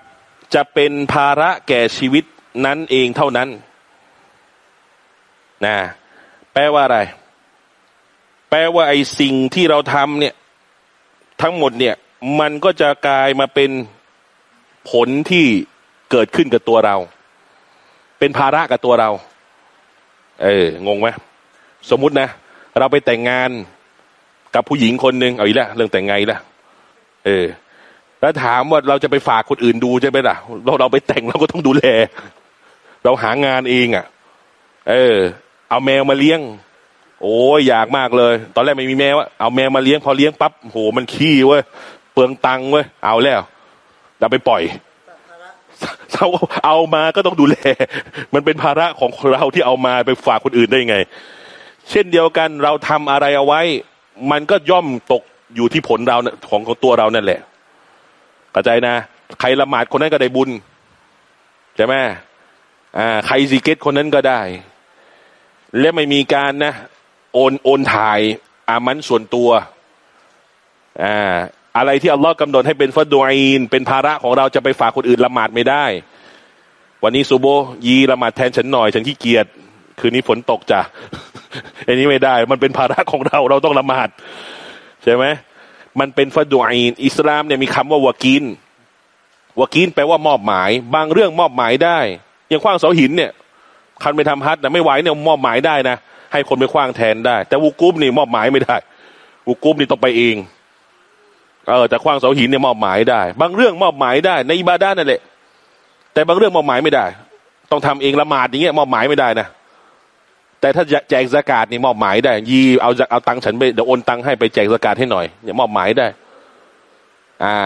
จะเป็นภาระแก่ชีวิตนั้นเองเท่านั้นนะแปลว่าอะไร แปลว่าไอ้สิ่งที่เราทำเนี่ย ทั้งหมดเนี่ย มันก็จะกลายมาเป็นผลที่เกิดขึ้นกับตัวเรา เป็นภาระกับตัวเรา เอองงไหมสมมุตินะ เราไปแต่งงานกับผู้หญิงคนหนึ่งเอาอีกแล้วเรื่องแต่งไงละเออ แล้วถามว่าเราจะไปฝากคนอื่นดูใช่ไหมล่ะ เราเราไปแต่งเราก็ต้องดูแล เราหางานเองอะ่ะ เออ เอาแมวมาเลี้ยง โอ้ยอยากมากเลย ตอนแรกไม่มีแมวอะเอาแมวมาเลี้ยงพอเลี้ยงปั๊บโหมันขี้เว้ยเปลืองตังเว้ยเอาแล้วเราไปปล่อยเราเอามาก็ต้องดูแล มันเป็นภาระของเราที่เอามาไปฝากคนอื่นได้ไง เช่นเดียวกันเราทำอะไรเอาไว้ มันก็ย่อมตกอยู่ที่ผลเราของของตัวเรานั่นแหละ เข้าใจนะ ใครละหมาดคนนั้นก็ได้บุญใช่ไหมอ่าใครซีเกตคนนั้นก็ได้ และไม่มีการนะ โอนโอนถ่ายอามันส่วนตัวอ่าอะไรที่อัลลอฮ์กำหนดให้เป็นฟัดดูอินเป็นภาระของเราจะไปฝากคนอื่นละหมาดไม่ได้ วันนี้ซูโบยีละหมาดแทนฉันหน่อย ฉันขี้เกียจคืนนี้ฝนตกจ้ะอันนี้ไม่ได้ มันเป็นภาระของเราเราต้องละหมาด ใช่ไหม มันเป็นฟัดดูอินอิสลามเนี่ยมีคำว่าวากินวากินแปลว่ามอบหมาย บางเรื่องมอบหมายได้ อย่างขว้างเสาหินเนี่ยคันไปทำฮัทนะไม่ไหวเนี่ยมอบหมายได้นะให้คนไปขว้างแทนได้ แต่วุกุมนี่มอบหมายไม่ได้วุกุมนี่ต้องไปเองเออแต่ขว้างเสาหินเนี่ยมอบหมายได้ บางเรื่องมอบหมายได้ ในอิบาดานั่นแหละแต่บางเรื่องมอบหมายไม่ได้ ต้องทำเองละหมาดอย่างเงี้ยมอบหมายไม่ได้นะ แต่ถ้าแจกสกาดนี่มอบหมายได้ ยีเอาเอาตังค์ฉันไปเดี๋ยวโอนตังค์ให้ไปแจกสกาดให้หน่อยเนี่ยมอบหมายได้ อ่า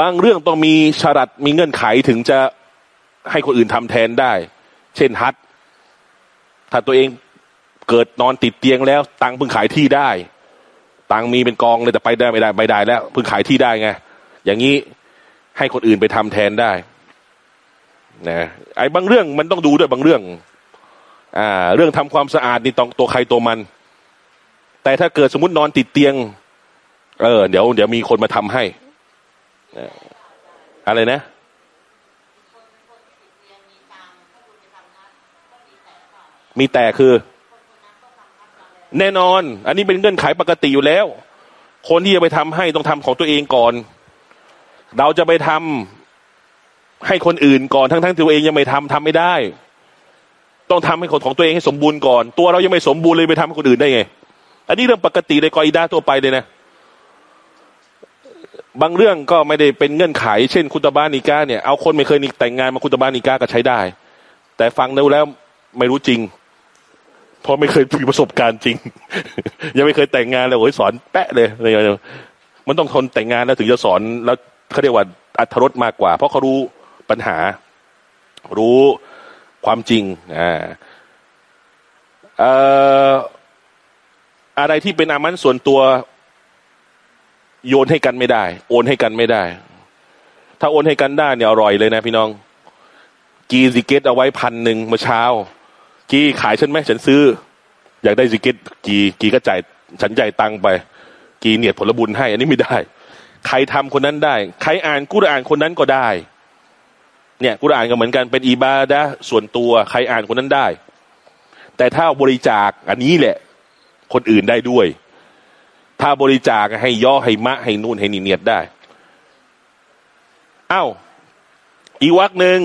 บางเรื่องต้องมีชรัดมีเงื่อนไขถึงจะให้คนอื่นทำแทนได้ เช่นฮัทถ้าตัวเองเกิดนอนติดเตียงแล้ว ตังค์เพิ่งขายที่ได้ ตังค์มีเป็นกองเลยแต่ไปได้ไม่ได้ไม่ได้แล้วเพิ่งขายที่ได้ไงอย่างนี้ให้คนอื่นไปทำแทนได้นะไอ้บางเรื่องมันต้องดูด้วยบางเรื่อง อ่าเรื่องทำความสะอาดนี่ต้องตัวใครตัวมัน แต่ถ้าเกิดสมมตินอนติดเตียง เออ เดี๋ยวเดี๋ยวมีคนมาทำให้อะไรนะมีแต่คือ แน่นอน อันนี้เป็นเงื่อนไขปกติอยู่แล้ว คนที่จะไปทำให้ต้องทำของตัวเองก่อน เราจะไปทำให้คนอื่นก่อนทั้งทั้งๆที่ตัวเองยังไม่ทำทำไม่ได้ ต้องทำให้ของตัวเองให้สมบูรณ์ก่อน ตัวเรายังไม่สมบูรณ์เลยไปทำให้คนอื่นได้ไง อันนี้เรื่องปกติในกออิดาทั่วไปเลยนะบางเรื่องก็ไม่ได้เป็นเงื่อนไข เช่น คุตบานิก้าเนี่ยเอาคนไม่เคยแต่งงานมาคุตบานิก้าก็ใช้ได้ แต่ฟังดูแล้วไม่รู้จริง เพราะไม่เคยมีประสบการณ์จริง ยังไม่เคยแต่งงานเลยโอ้ยสอนแปะเลยอะไรอย่างเงี้ยมันต้องทนแต่งงานแล้วถึงจะสอนแล้วเขาเรียกว่าอัธรสมากกว่า เพราะเขารู้ปัญหา รู้ ความจริงอ่าเอ่ออะไรที่เป็นอามันส่วนตัว โยนให้กันไม่ได้ โอนให้กันไม่ได้ ถ้าโอนให้กันได้เนี่ยอร่อยเลยนะพี่น้อง กีซิเกตเอาไว้พันหนึ่งเมื่อเช้า กีขายฉันไหมฉันซื้อ อยากได้ซิเกตกีกีก็จ่ายฉันจ่ายตังไป กีเนียดผลบุญให้ อันนี้ไม่ได้ ใครทำคนนั้นได้ ใครอ่านกุรอ่านคนนั้นก็ได้ เนี่ยกุรอานก็เหมือนกันเป็นอิบาดะส่วนตัวใครอ่านคนนั้นได้ แต่ถ้าบริจาคอันนี้แหละ คนอื่นได้ด้วย ถ้าบริจาคให้ย่อให้มะให้นู่นให้นี่เนียดได้เอ้าวอีกวักหนึ่ง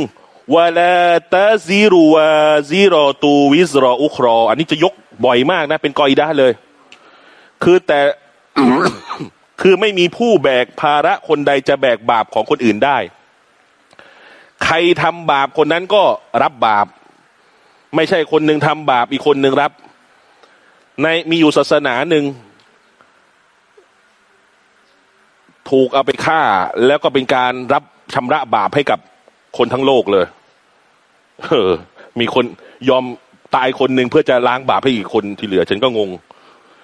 วะลาตาซีรูวาซีรอตูวิสรออุครอ อันนี้จะยกบ่อยมากนะ เป็นกออิดาเลย คือแต่คือไม่มีผู้แบกภาระคนใดจะแบกบาปของคนอื่นได้ ใครทำบาปคนนั้นก็รับบาป ไม่ใช่คนหนึ่งทำบาปอีกคนหนึ่งรับ ในมีอยู่ศาสนาหนึ่งถูกเอาไปฆ่า แล้วก็เป็นการรับชำระบาปให้กับคนทั้งโลกเลย เออ มีคนยอมตายคนหนึ่งเพื่อจะล้างบาปให้อีกคนที่เหลือ ฉันก็งง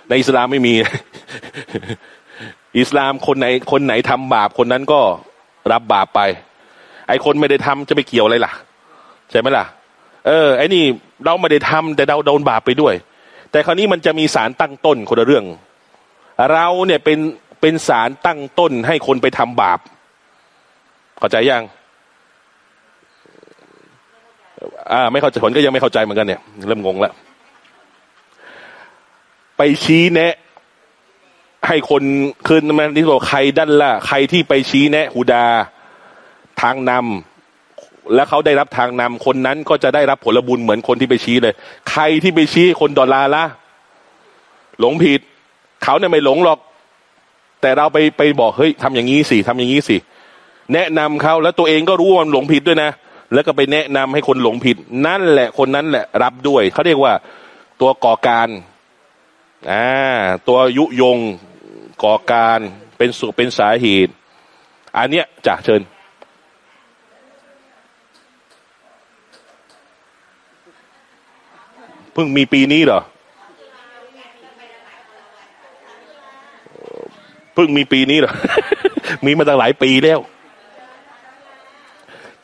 ในอิสลามไม่มี อิสลามคนไหนคนไหนทำบาปคนนั้นก็รับบาปไป ไอคนไม่ได้ทำจะไปเกี่ยวอะไรล่ะ ใช่ไหมล่ะ เออ ไอ้นี่เราไม่ได้ทำแต่เราโดนบาปไปด้วย แต่คราวนี้มันจะมีสารตั้งต้นคนละเรื่อง เราเนี่ยเป็นเป็นสารตั้งต้นให้คนไปทำบาป เข้าใจยังอ่า ไม่เข้าใจผลก็ยังไม่เข้าใจเหมือนกันเนี่ย เริ่มงงแล้วไปชี้แนะ ให้คนคืนมันนี่บอกใครด้านละใครที่ไปชี้แนะหูดา ทางนำแล้วเขาได้รับทางนำคนนั้นก็จะได้รับผลบุญเหมือนคนที่ไปชี้เลย ใครที่ไปชี้คนดอลลาร์ละหลงผิด เขาเนี่ยไม่หลงหรอก แต่เราไปไปบอกเฮ้ยทำอย่างนี้สิทำอย่างนี้สิแนะนำเขาแล้วตัวเองก็รู้ว่ามันหลงผิดด้วยนะ แล้วก็ไปแนะนำให้คนหลงผิด นั่นแหละคนนั้นแหละรับด้วย เขาเรียกว่าตัวก่อการอ่าตัวยุยงก่อการเป็นสุเป็นสาเหตุอันเนี้ยจะเชิญ เพิ่งมีปีนี้เหรอเพิ่งมีปีนี้เหรอ มีมาตั้งหลายปีแล้ว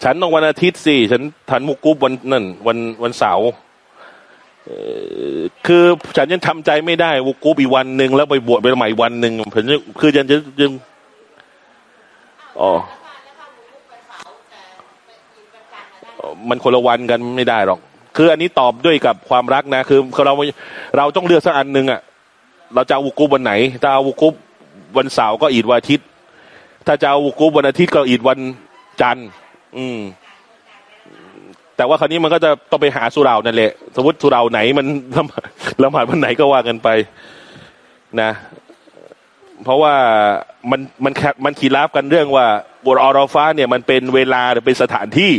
ฉันต้องวันอาทิตย์สิ ฉันทันมุกุบวันนั่น วันวันเสาร์คือฉันยังทำใจไม่ได้วุกุบอีกวันหนึ่งแล้วไปบวชไปใหม่วันหนึ่งผมคือยังจะยังอ๋อ มันคนละวันกันไม่ได้หรอก คืออันนี้ตอบด้วยกับความรักนะ คือเราเราต้องเลือกสักอันหนึ่งอะ เราจะเอาวุกุบวันไหนถ้าเอาวุกุบวันเสาร์ก็อีดวันอาทิตย์ ถ้าจะเอาวุกุบวันอาทิตย์ก็อีดวันจันทร์ อืม แต่ว่าคราวนี้มันก็จะต้องไปหาสุรานั่นแหละสมมติสุราไหนมันละหมาดวันไหนก็ว่ากันไป นะ เพราะว่ามันมันแคมันขีราบกันเรื่องว่าบทออรอฟ้าเนี่ยมันเป็นเวลาหรือเป็นสถานที่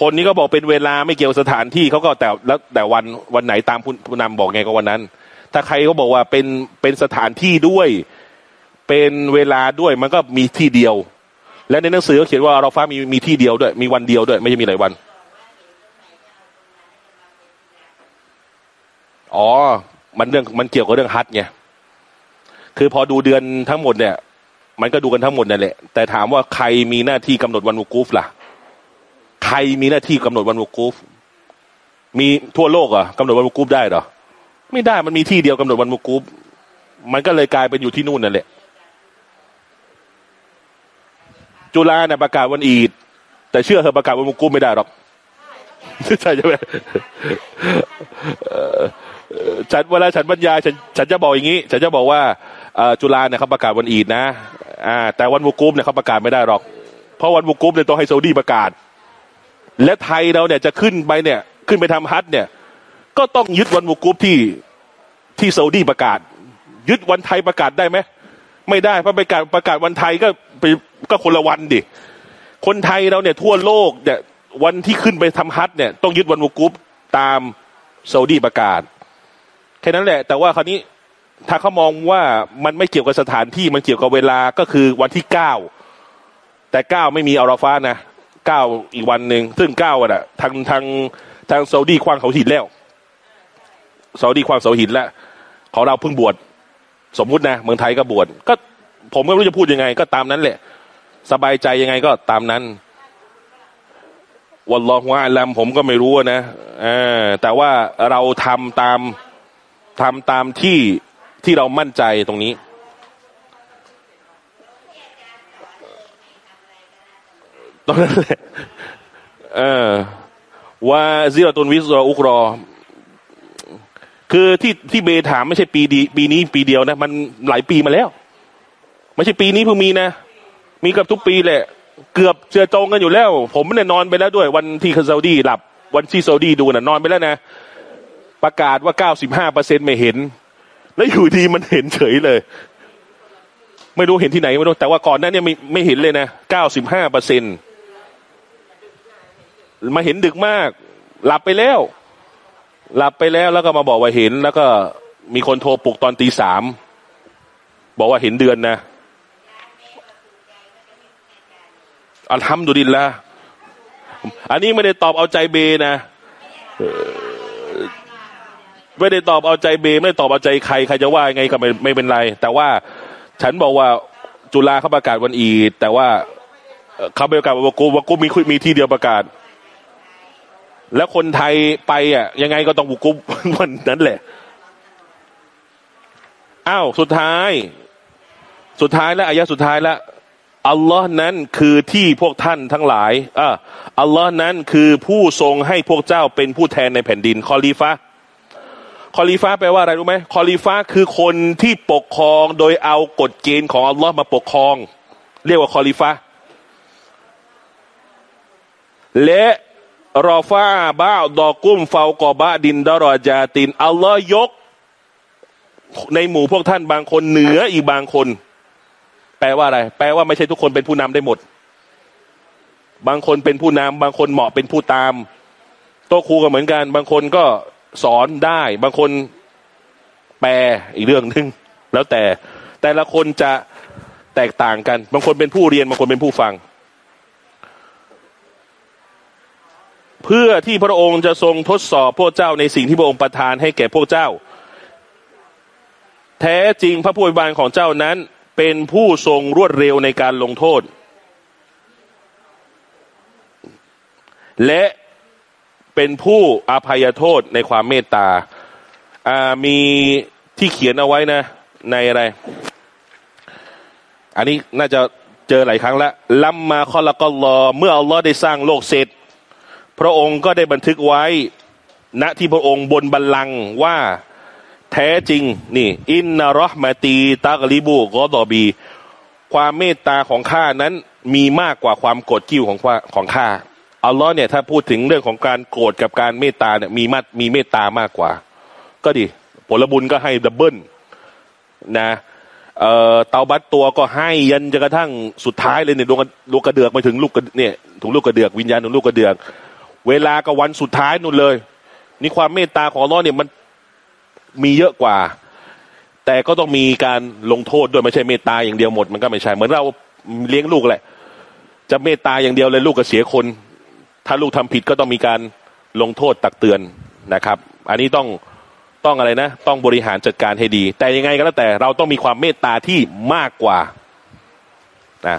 คนนี้ก็บอกเป็นเวลาไม่เกี่ยวสถานที่เขาก็แต่แล้วแต่วันวันไหนตามผู้ผู้นำบอกไงก็วันนั้น ถ้าใครเขาบอกว่าเป็นเป็นสถานที่ด้วย เป็นเวลาด้วยมันก็มีที่เดียว และในหนังสือก็เขียนว่าเราฟ้ามีมีที่เดียวด้วย มีวันเดียวด้วย ไม่ใช่มีหลายวัน อ๋อ มันเรื่องมันเกี่ยวกับเรื่องฮัทไงคือพอดูเดือนทั้งหมดเนี่ย มันก็ดูกันทั้งหมดนั่นแหละแต่ถามว่าใครมีหน้าที่กำหนดวันวุกูฟล่ะ ใครมีหน้าที่กำหนดวันวุกูฟมีทั่วโลกอะกำหนดวันวุกูฟได้หรอไม่ได้มันมีที่เดียวกำหนดวันวุกูฟมันก็เลยกลายเป็นอยู่ที่นู่นนั่นแหละจุฬาเนี่ยประกาศวันอีด แต่เชื่อเธอประกาศวันมุกุมไม่ได้หรอกใช่ใช่ไหมฉันเวลาฉันบรรยายฉันฉันจะบอกอย่างนี้ ฉันจะบอกว่าอ่อจุฬาเนี่ยเขาประกาศวันอีดนะอ่าแต่วันวุกุมเนี่ยเขาประกาศไม่ได้หรอก เพราะวันวุกุมเนี่ยต้องให้ซาอุดีประกาศ และไทยเราเนี่ยจะขึ้นไปเนี่ย ขึ้นไปทำฮัทเนี่ย ก็ต้องยึดวันวุกุมที่ที่ซาอุดีประกาศ ยึดวันไทยประกาศได้ไหมไม่ได้เพราะประกาศประกาศวันไทยก็ไปก็คนละวันดิคนไทยเราเนี่ยทั่วโลกเนี่ยวันที่ขึ้นไปทำฮัทเนี่ยต้องยึดวันวุกุฟตามซาอุดีประกาศแค่นั้นแหละ แต่ว่าคราวนี้ถ้าเขามองว่ามันไม่เกี่ยวกับสถานที่มันเกี่ยวกับเวลาก็คือวันที่เก้าแต่เก้าไม่มีอาราฟานะ เก้าอีกวันหนึ่งซึ่งเก้าอะทางทางทางซาอุดีคว้างเขาหินแล้วซาอุดีคว้างเสาหินแล้วของเราเพิ่งบวชสมมุตินะเมืองไทยก็บวชก็ผมไม่รู้จะพูดยังไง ก็ตามนั้นแหละ สบายใจยังไงก็ตามนั้นวัลลอฮุอาลัมผมก็ไม่รู้นะอแต่ว่าเราทำตามทำตามที่ที่เรามั่นใจตรงนี้ ตรงนั้นแหละเออว่าซิรตุนวิสรอุกรอ คือที่ที่เบถามไม่ใช่ปีดี ปีนี้ปีเดียวนะ มันหลายปีมาแล้ว ไม่ใช่ปีนี้เพิ่งมีนะ มีกับทุกปีแหละ เกือบเจอจงกันอยู่แล้ว ผมเนี่ยนอนไปแล้วด้วย วันที่ซาอุดีหลับ วันที่ซาดีดูน่ะนอนไปแล้วนะ ประกาศว่าเก้าสิบห้าเปอร์เซ็นไม่เห็น แล้วอยู่ดีมันเห็นเฉยเลย ไม่รู้เห็นที่ไหนไม่รู้แต่ว่าก่อนนั้นเนี่ยไม่ไม่เห็นเลยนะเก้าสิบห้าเปอร์เซ็นต์ มาเห็นดึกมาก หลับไปแล้ว หลับไปแล้วแล้วก็มาบอกว่าเห็น แล้วก็มีคนโทรปลุกตอนตีสามบอกว่าเห็นเดือนนะอัลฮัมดุลิลละอันนี้ไม่ได้ตอบเอาใจเบนะไม่ได้ตอบเอาใจเบไม่ได้ตอบเอาใจใครใครจะว่าไงก็ไม่ไม่เป็นไร แต่ว่าฉันบอกว่าจุฬาเขาประกาศวันอี แต่ว่าเขาประกาศว่ากูว่ากูมีคุยมีที่เดียวประกาศ แล้วคนไทยไปอะยังไงก็ต้องบุกุบวันนั้นแหละอ้าวสุดท้าย สุดท้ายแล้วอายะสุดท้ายแล้วอัลลอฮ์นั้นคือที่พวกท่านทั้งหลายอ่าอัลลอฮ์นั้นคือผู้ทรงให้พวกเจ้าเป็นผู้แทนในแผ่นดิน คอลีฟะคอลีฟะแปลว่าอะไรรู้ไหมคอลีฟะคือคนที่ปกครองโดยเอากฎเกณฑ์ของอัลลอฮ์มาปกครอง เรียกว่าคอลีฟะและ รอฟาบ้าดอกุ้มเฟากอบะดินดารอจาติน อัลลอฮ์ยก ในหมู่พวกท่านบางคนเหนืออีกบางคน แปลว่าอะไร แปลว่าไม่ใช่ทุกคนเป็นผู้นำได้หมด บางคนเป็นผู้นำบางคนเหมาะเป็นผู้ตาม โต๊ะครูก็เหมือนกัน บางคนก็สอนได้ บางคนแปลอีกเรื่องหนึ่งแล้วแต่แต่ละคนจะแตกต่างกัน บางคนเป็นผู้เรียน บางคนเป็นผู้ฟัง เพื่อที่พระองค์จะทรงทดสอบพวกเจ้าในสิ่งที่พระองค์ประทานให้แก่พวกเจ้า แท้จริงพระผู้อวยบานของเจ้านั้น เป็นผู้ทรงรวดเร็วในการลงโทษ และเป็นผู้อภัยโทษในความเมตตาามีที่เขียนเอาไว้นะ ในอะไร อันนี้น่าจะเจอหลายครั้งแล้วลัมมาคอละกอลอเมื่ออัลลอฮ์ได้สร้างโลกเสร็จ พระองค์ก็ได้บันทึกไว้ ณที่พระองค์บนบัลลังก์ว่าแท้จริงนี่ อินนารอห์มาตีตากลิบูกอดอบี ความเมตตาของข้านั้นมีมากกว่าความโกรธกิ้วของของข้าอัลลอฮ์เนี่ยถ้าพูดถึงเรื่องของการโกรธกับการเมตตาเนี่ยมีมามีเมตตามากกว่า ก็ดี ผลบุญก็ให้ดับเบิลนะเอ่อเตาบัตตัวก็ให้ยันจนกระทั่งสุดท้ายเลยเนี่ยดวงลูกกระเดือกไปถึงลูกกระเนี่ยถึงลูกกระเดือกวิญญาณถึงลูกกระเดือก เวลาก็วันสุดท้ายนู่นเลย นี่ความเมตตาของอัลลอฮ์เนี่ยมันมีเยอะกว่า แต่ก็ต้องมีการลงโทษด้วยไม่ใช่เมตตาอย่างเดียวหมดมันก็ไม่ใช่เหมือนเราเลี้ยงลูกแหละ จะเมตตาอย่างเดียวเลยลูกก็เสียคน ถ้าลูกทำผิดก็ต้องมีการลงโทษตักเตือนนะครับ อันนี้ต้องต้องอะไรนะ ต้องบริหารจัดการให้ดี แต่ยังไงก็แล้วแต่เราต้องมีความเมตตาที่มากกว่านะ